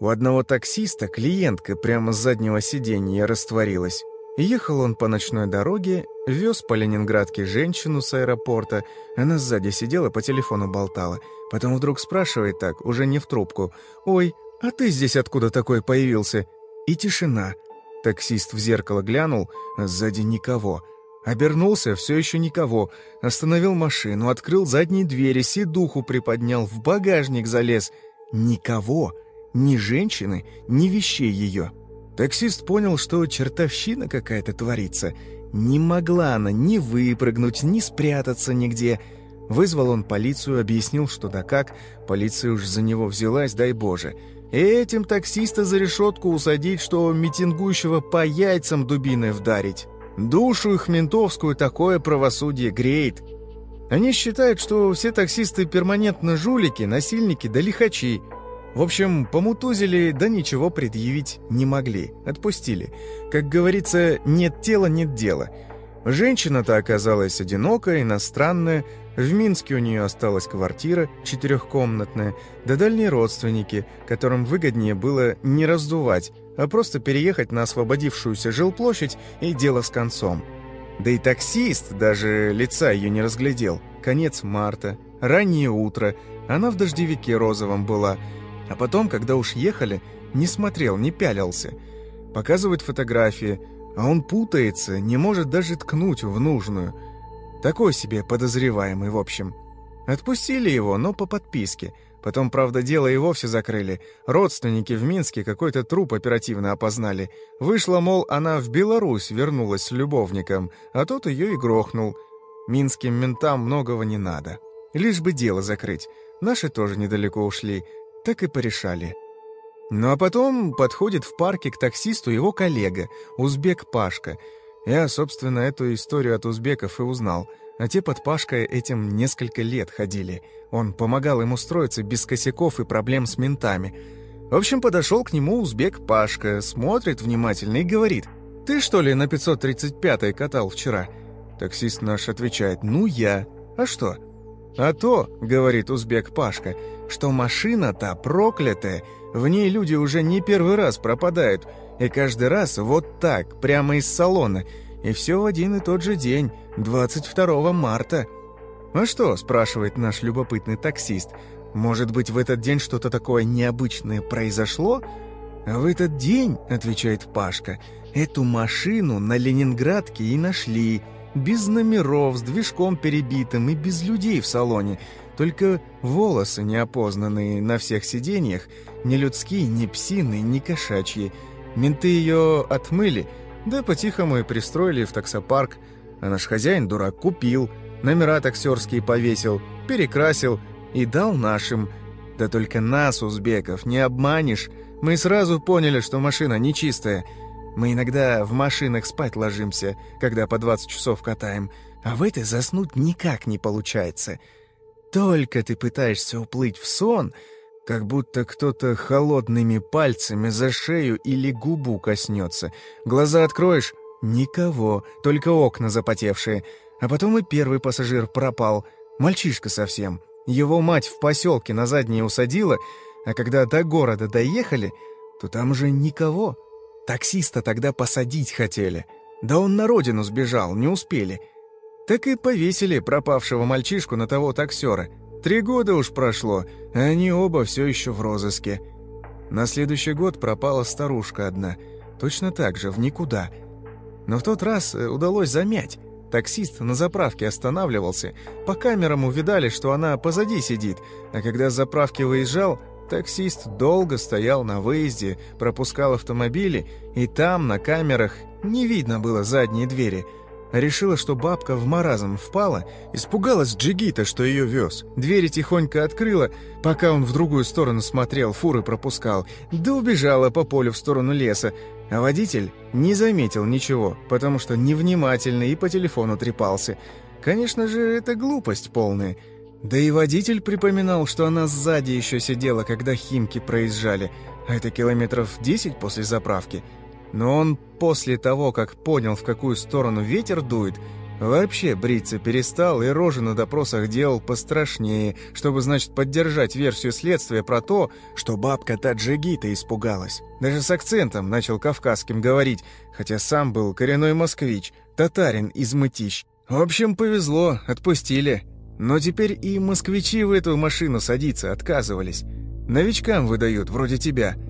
Speaker 1: У одного таксиста клиентка прямо с заднего сиденья растворилась. Ехал он по ночной дороге, вез по Ленинградке женщину с аэропорта. Она сзади сидела, по телефону болтала. Потом вдруг спрашивает так, уже не в трубку. «Ой, а ты здесь откуда такой появился?» И тишина. Таксист в зеркало глянул, а сзади никого. Обернулся, все еще никого. Остановил машину, открыл задние двери, сидуху приподнял, в багажник залез. Никого. Ни женщины, ни вещей ее. Таксист понял, что чертовщина какая-то творится. Не могла она ни выпрыгнуть, ни спрятаться нигде. Вызвал он полицию, объяснил, что да как. Полиция уж за него взялась, дай боже. И этим таксиста за решетку усадить, что митингующего по яйцам дубиной вдарить. Душу их ментовскую такое правосудие греет. Они считают, что все таксисты перманентно жулики, насильники да лихачи – в общем, помутузили, да ничего предъявить не могли. Отпустили. Как говорится, нет тела, нет дела. Женщина-то оказалась одинокая, иностранная. В Минске у нее осталась квартира, четырехкомнатная, да дальние родственники, которым выгоднее было не раздувать, а просто переехать на освободившуюся жилплощадь и дело с концом. Да и таксист даже лица ее не разглядел. Конец марта, раннее утро, она в дождевике розовом была – а потом, когда уж ехали, не смотрел, не пялился. Показывает фотографии, а он путается, не может даже ткнуть в нужную. Такой себе подозреваемый, в общем. Отпустили его, но по подписке. Потом, правда, дело и вовсе закрыли. Родственники в Минске какой-то труп оперативно опознали. Вышло, мол, она в Беларусь вернулась с любовником, а тот ее и грохнул. Минским ментам многого не надо. Лишь бы дело закрыть. Наши тоже недалеко ушли так и порешали. Ну а потом подходит в парке к таксисту его коллега, узбек Пашка. Я, собственно, эту историю от узбеков и узнал. А те под Пашкой этим несколько лет ходили. Он помогал им устроиться без косяков и проблем с ментами. В общем, подошел к нему узбек Пашка, смотрит внимательно и говорит, «Ты, что ли, на 535-й катал вчера?» Таксист наш отвечает, «Ну, я. А что?» «А то, — говорит узбек Пашка, — что машина-то проклятая, в ней люди уже не первый раз пропадают, и каждый раз вот так, прямо из салона, и все в один и тот же день, 22 марта». «А что?» — спрашивает наш любопытный таксист. «Может быть, в этот день что-то такое необычное произошло?» «А в этот день, — отвечает Пашка, — эту машину на Ленинградке и нашли» без номеров, с движком перебитым и без людей в салоне. Только волосы неопознанные на всех сиденьях, ни людские, ни псиные, ни кошачьи. Менты ее отмыли, да по-тихому и пристроили в таксопарк. А наш хозяин, дурак, купил, номера таксерские повесил, перекрасил и дал нашим. Да только нас, узбеков, не обманешь. Мы сразу поняли, что машина нечистая. Мы иногда в машинах спать ложимся, когда по 20 часов катаем, а в этой заснуть никак не получается. Только ты пытаешься уплыть в сон, как будто кто-то холодными пальцами за шею или губу коснется. Глаза откроешь — никого, только окна запотевшие. А потом и первый пассажир пропал, мальчишка совсем. Его мать в поселке на заднее усадила, а когда до города доехали, то там уже никого. Таксиста тогда посадить хотели. Да он на родину сбежал, не успели. Так и повесили пропавшего мальчишку на того таксера. Три года уж прошло, а они оба все еще в розыске. На следующий год пропала старушка одна, точно так же, в никуда. Но в тот раз э, удалось замять. Таксист на заправке останавливался. По камерам увидали, что она позади сидит, а когда с заправки выезжал, таксист долго стоял на выезде, пропускал автомобили, и там, на камерах, не видно было задние двери – Решила, что бабка в маразм впала, испугалась джигита, что ее вез. Двери тихонько открыла, пока он в другую сторону смотрел, фуры пропускал, да убежала по полю в сторону леса. А водитель не заметил ничего, потому что невнимательный и по телефону трепался. Конечно же, это глупость полная. Да и водитель припоминал, что она сзади еще сидела, когда химки проезжали, а это километров 10 после заправки – но он после того, как понял, в какую сторону ветер дует, вообще бриться перестал и рожи на допросах делал пострашнее, чтобы, значит, поддержать версию следствия про то, что бабка Таджигита испугалась. Даже с акцентом начал кавказским говорить, хотя сам был коренной москвич, татарин из Мытищ. В общем, повезло, отпустили. Но теперь и москвичи в эту машину садиться отказывались. Новичкам выдают, вроде тебя –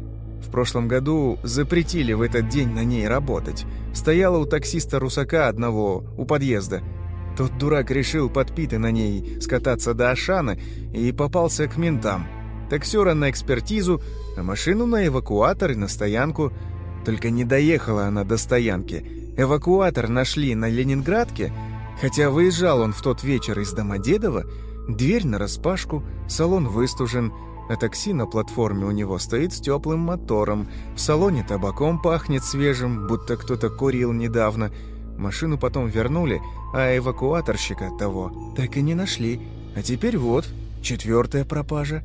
Speaker 1: в прошлом году запретили в этот день на ней работать. Стояла у таксиста Русака одного у подъезда. Тот дурак решил подпитый на ней скататься до Ашана и попался к ментам. Таксера на экспертизу, а машину на эвакуатор и на стоянку. Только не доехала она до стоянки. Эвакуатор нашли на Ленинградке, хотя выезжал он в тот вечер из Домодедово, дверь нараспашку, салон выстужен, а такси на платформе у него стоит с теплым мотором. В салоне табаком пахнет свежим, будто кто-то курил недавно. Машину потом вернули, а эвакуаторщика того так и не нашли. А теперь вот, четвертая пропажа.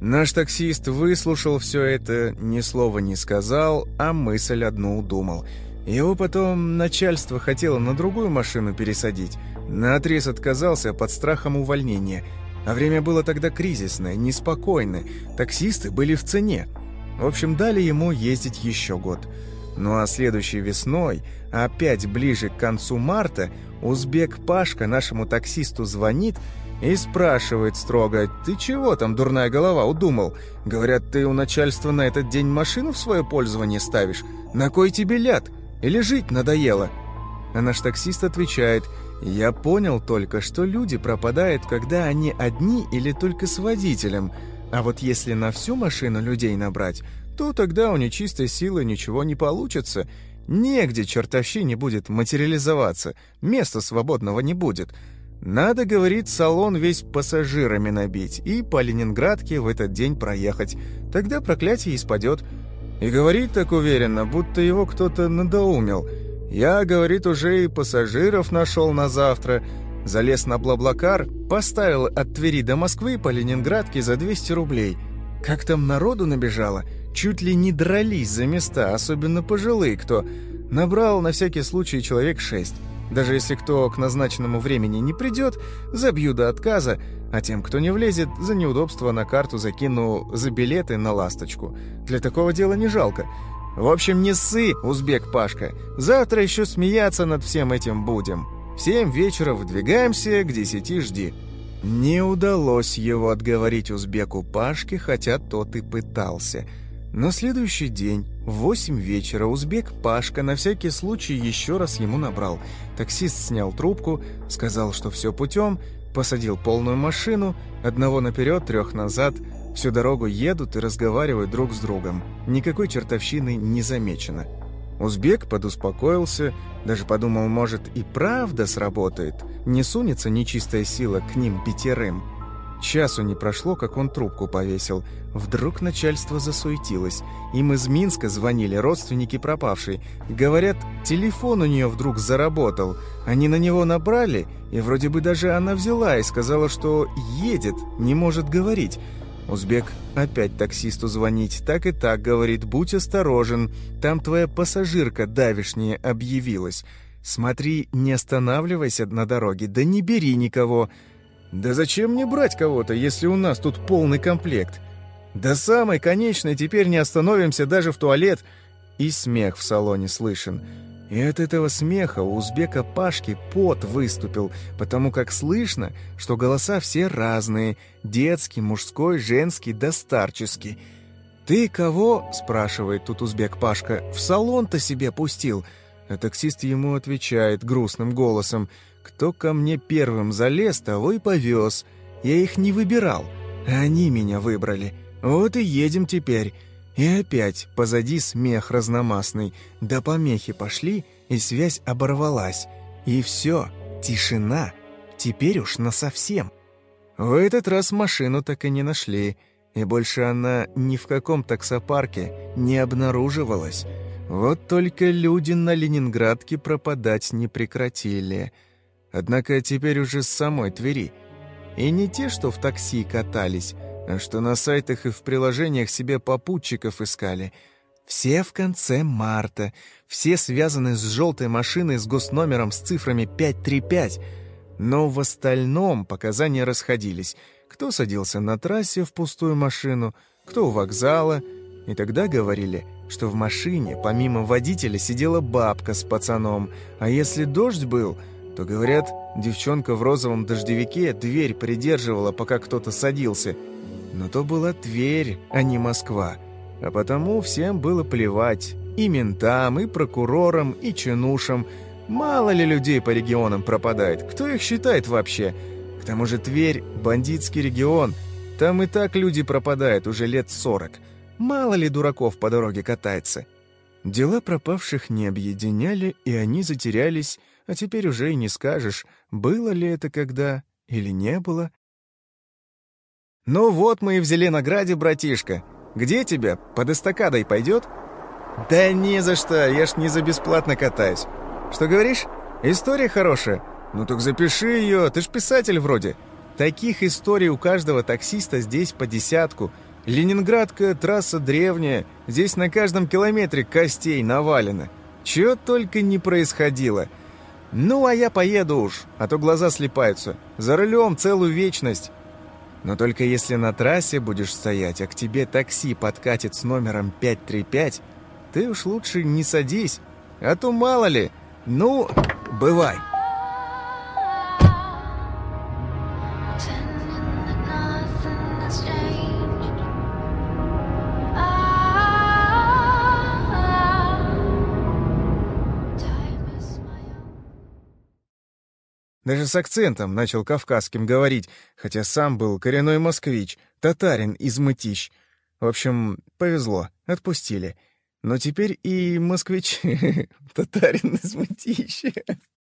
Speaker 1: Наш таксист выслушал все это, ни слова не сказал, а мысль одну удумал. Его потом начальство хотело на другую машину пересадить. Наотрез отказался под страхом увольнения – а время было тогда кризисное, неспокойное. Таксисты были в цене. В общем, дали ему ездить еще год. Ну а следующей весной, опять ближе к концу марта, узбек Пашка нашему таксисту звонит и спрашивает строго, «Ты чего там, дурная голова, удумал? Говорят, ты у начальства на этот день машину в свое пользование ставишь? На кой тебе ляд? Или жить надоело?» А наш таксист отвечает, «Я понял только, что люди пропадают, когда они одни или только с водителем, а вот если на всю машину людей набрать, то тогда у нечистой силы ничего не получится, негде чертовщине будет материализоваться, места свободного не будет». Надо, говорит, салон весь пассажирами набить и по Ленинградке в этот день проехать. Тогда проклятие испадет. И говорит так уверенно, будто его кто-то надоумил – я, говорит, уже и пассажиров нашел на завтра. Залез на Блаблакар, поставил от Твери до Москвы по Ленинградке за 200 рублей. Как там народу набежало, чуть ли не дрались за места, особенно пожилые кто. Набрал на всякий случай человек шесть. Даже если кто к назначенному времени не придет, забью до отказа, а тем, кто не влезет, за неудобство на карту закину за билеты на «Ласточку». Для такого дела не жалко. В общем, не ссы, узбек Пашка. Завтра еще смеяться над всем этим будем. В семь вечера выдвигаемся, к десяти жди». Не удалось его отговорить узбеку Пашке, хотя тот и пытался. На следующий день, в восемь вечера, узбек Пашка на всякий случай еще раз ему набрал. Таксист снял трубку, сказал, что все путем, посадил полную машину, одного наперед, трех назад – Всю дорогу едут и разговаривают друг с другом. Никакой чертовщины не замечено. Узбек подуспокоился, даже подумал, может, и правда сработает. Не сунется нечистая сила к ним пятерым. Часу не прошло, как он трубку повесил. Вдруг начальство засуетилось. Им из Минска звонили родственники пропавшей. Говорят, телефон у нее вдруг заработал. Они на него набрали, и вроде бы даже она взяла и сказала, что едет, не может говорить. Узбек опять таксисту звонить. Так и так, говорит, будь осторожен. Там твоя пассажирка давишняя объявилась. Смотри, не останавливайся на дороге, да не бери никого. Да зачем мне брать кого-то, если у нас тут полный комплект? До самой конечной теперь не остановимся даже в туалет. И смех в салоне слышен. И от этого смеха у узбека Пашки пот выступил, потому как слышно, что голоса все разные – детский, мужской, женский да старческий. «Ты кого?» – спрашивает тут узбек Пашка. «В салон-то себе пустил?» А таксист ему отвечает грустным голосом. «Кто ко мне первым залез, того и повез. Я их не выбирал, они меня выбрали. Вот и едем теперь». И опять позади смех разномастный. До помехи пошли, и связь оборвалась. И все, тишина. Теперь уж насовсем. В этот раз машину так и не нашли. И больше она ни в каком таксопарке не обнаруживалась. Вот только люди на Ленинградке пропадать не прекратили. Однако теперь уже с самой Твери. И не те, что в такси катались, что на сайтах и в приложениях себе попутчиков искали. Все в конце марта, все связаны с желтой машиной с госномером с цифрами 535, но в остальном показания расходились. Кто садился на трассе в пустую машину, кто у вокзала, и тогда говорили, что в машине помимо водителя сидела бабка с пацаном, а если дождь был, то, говорят, девчонка в розовом дождевике дверь придерживала, пока кто-то садился — но то была Тверь, а не Москва. А потому всем было плевать. И ментам, и прокурорам, и чинушам. Мало ли людей по регионам пропадает. Кто их считает вообще? К тому же Тверь – бандитский регион. Там и так люди пропадают уже лет сорок. Мало ли дураков по дороге катается. Дела пропавших не объединяли, и они затерялись, а теперь уже и не скажешь, было ли это когда или не было. «Ну вот мы и в Зеленограде, братишка. Где тебя? Под эстакадой пойдет?» «Да не за что, я ж не за бесплатно катаюсь. Что говоришь? История хорошая? Ну так запиши ее, ты ж писатель вроде. Таких историй у каждого таксиста здесь по десятку. Ленинградка трасса древняя, здесь на каждом километре костей навалено. Чего только не происходило. Ну, а я поеду уж, а то глаза слепаются. За рулем целую вечность. Но только если на трассе будешь стоять, а к тебе такси подкатит с номером 535, ты уж лучше не садись, а то мало ли. Ну, бывай. Даже с акцентом начал кавказским говорить, хотя сам был коренной москвич, татарин из Мытищ. В общем, повезло, отпустили. Но теперь и москвич татарин из Мытища.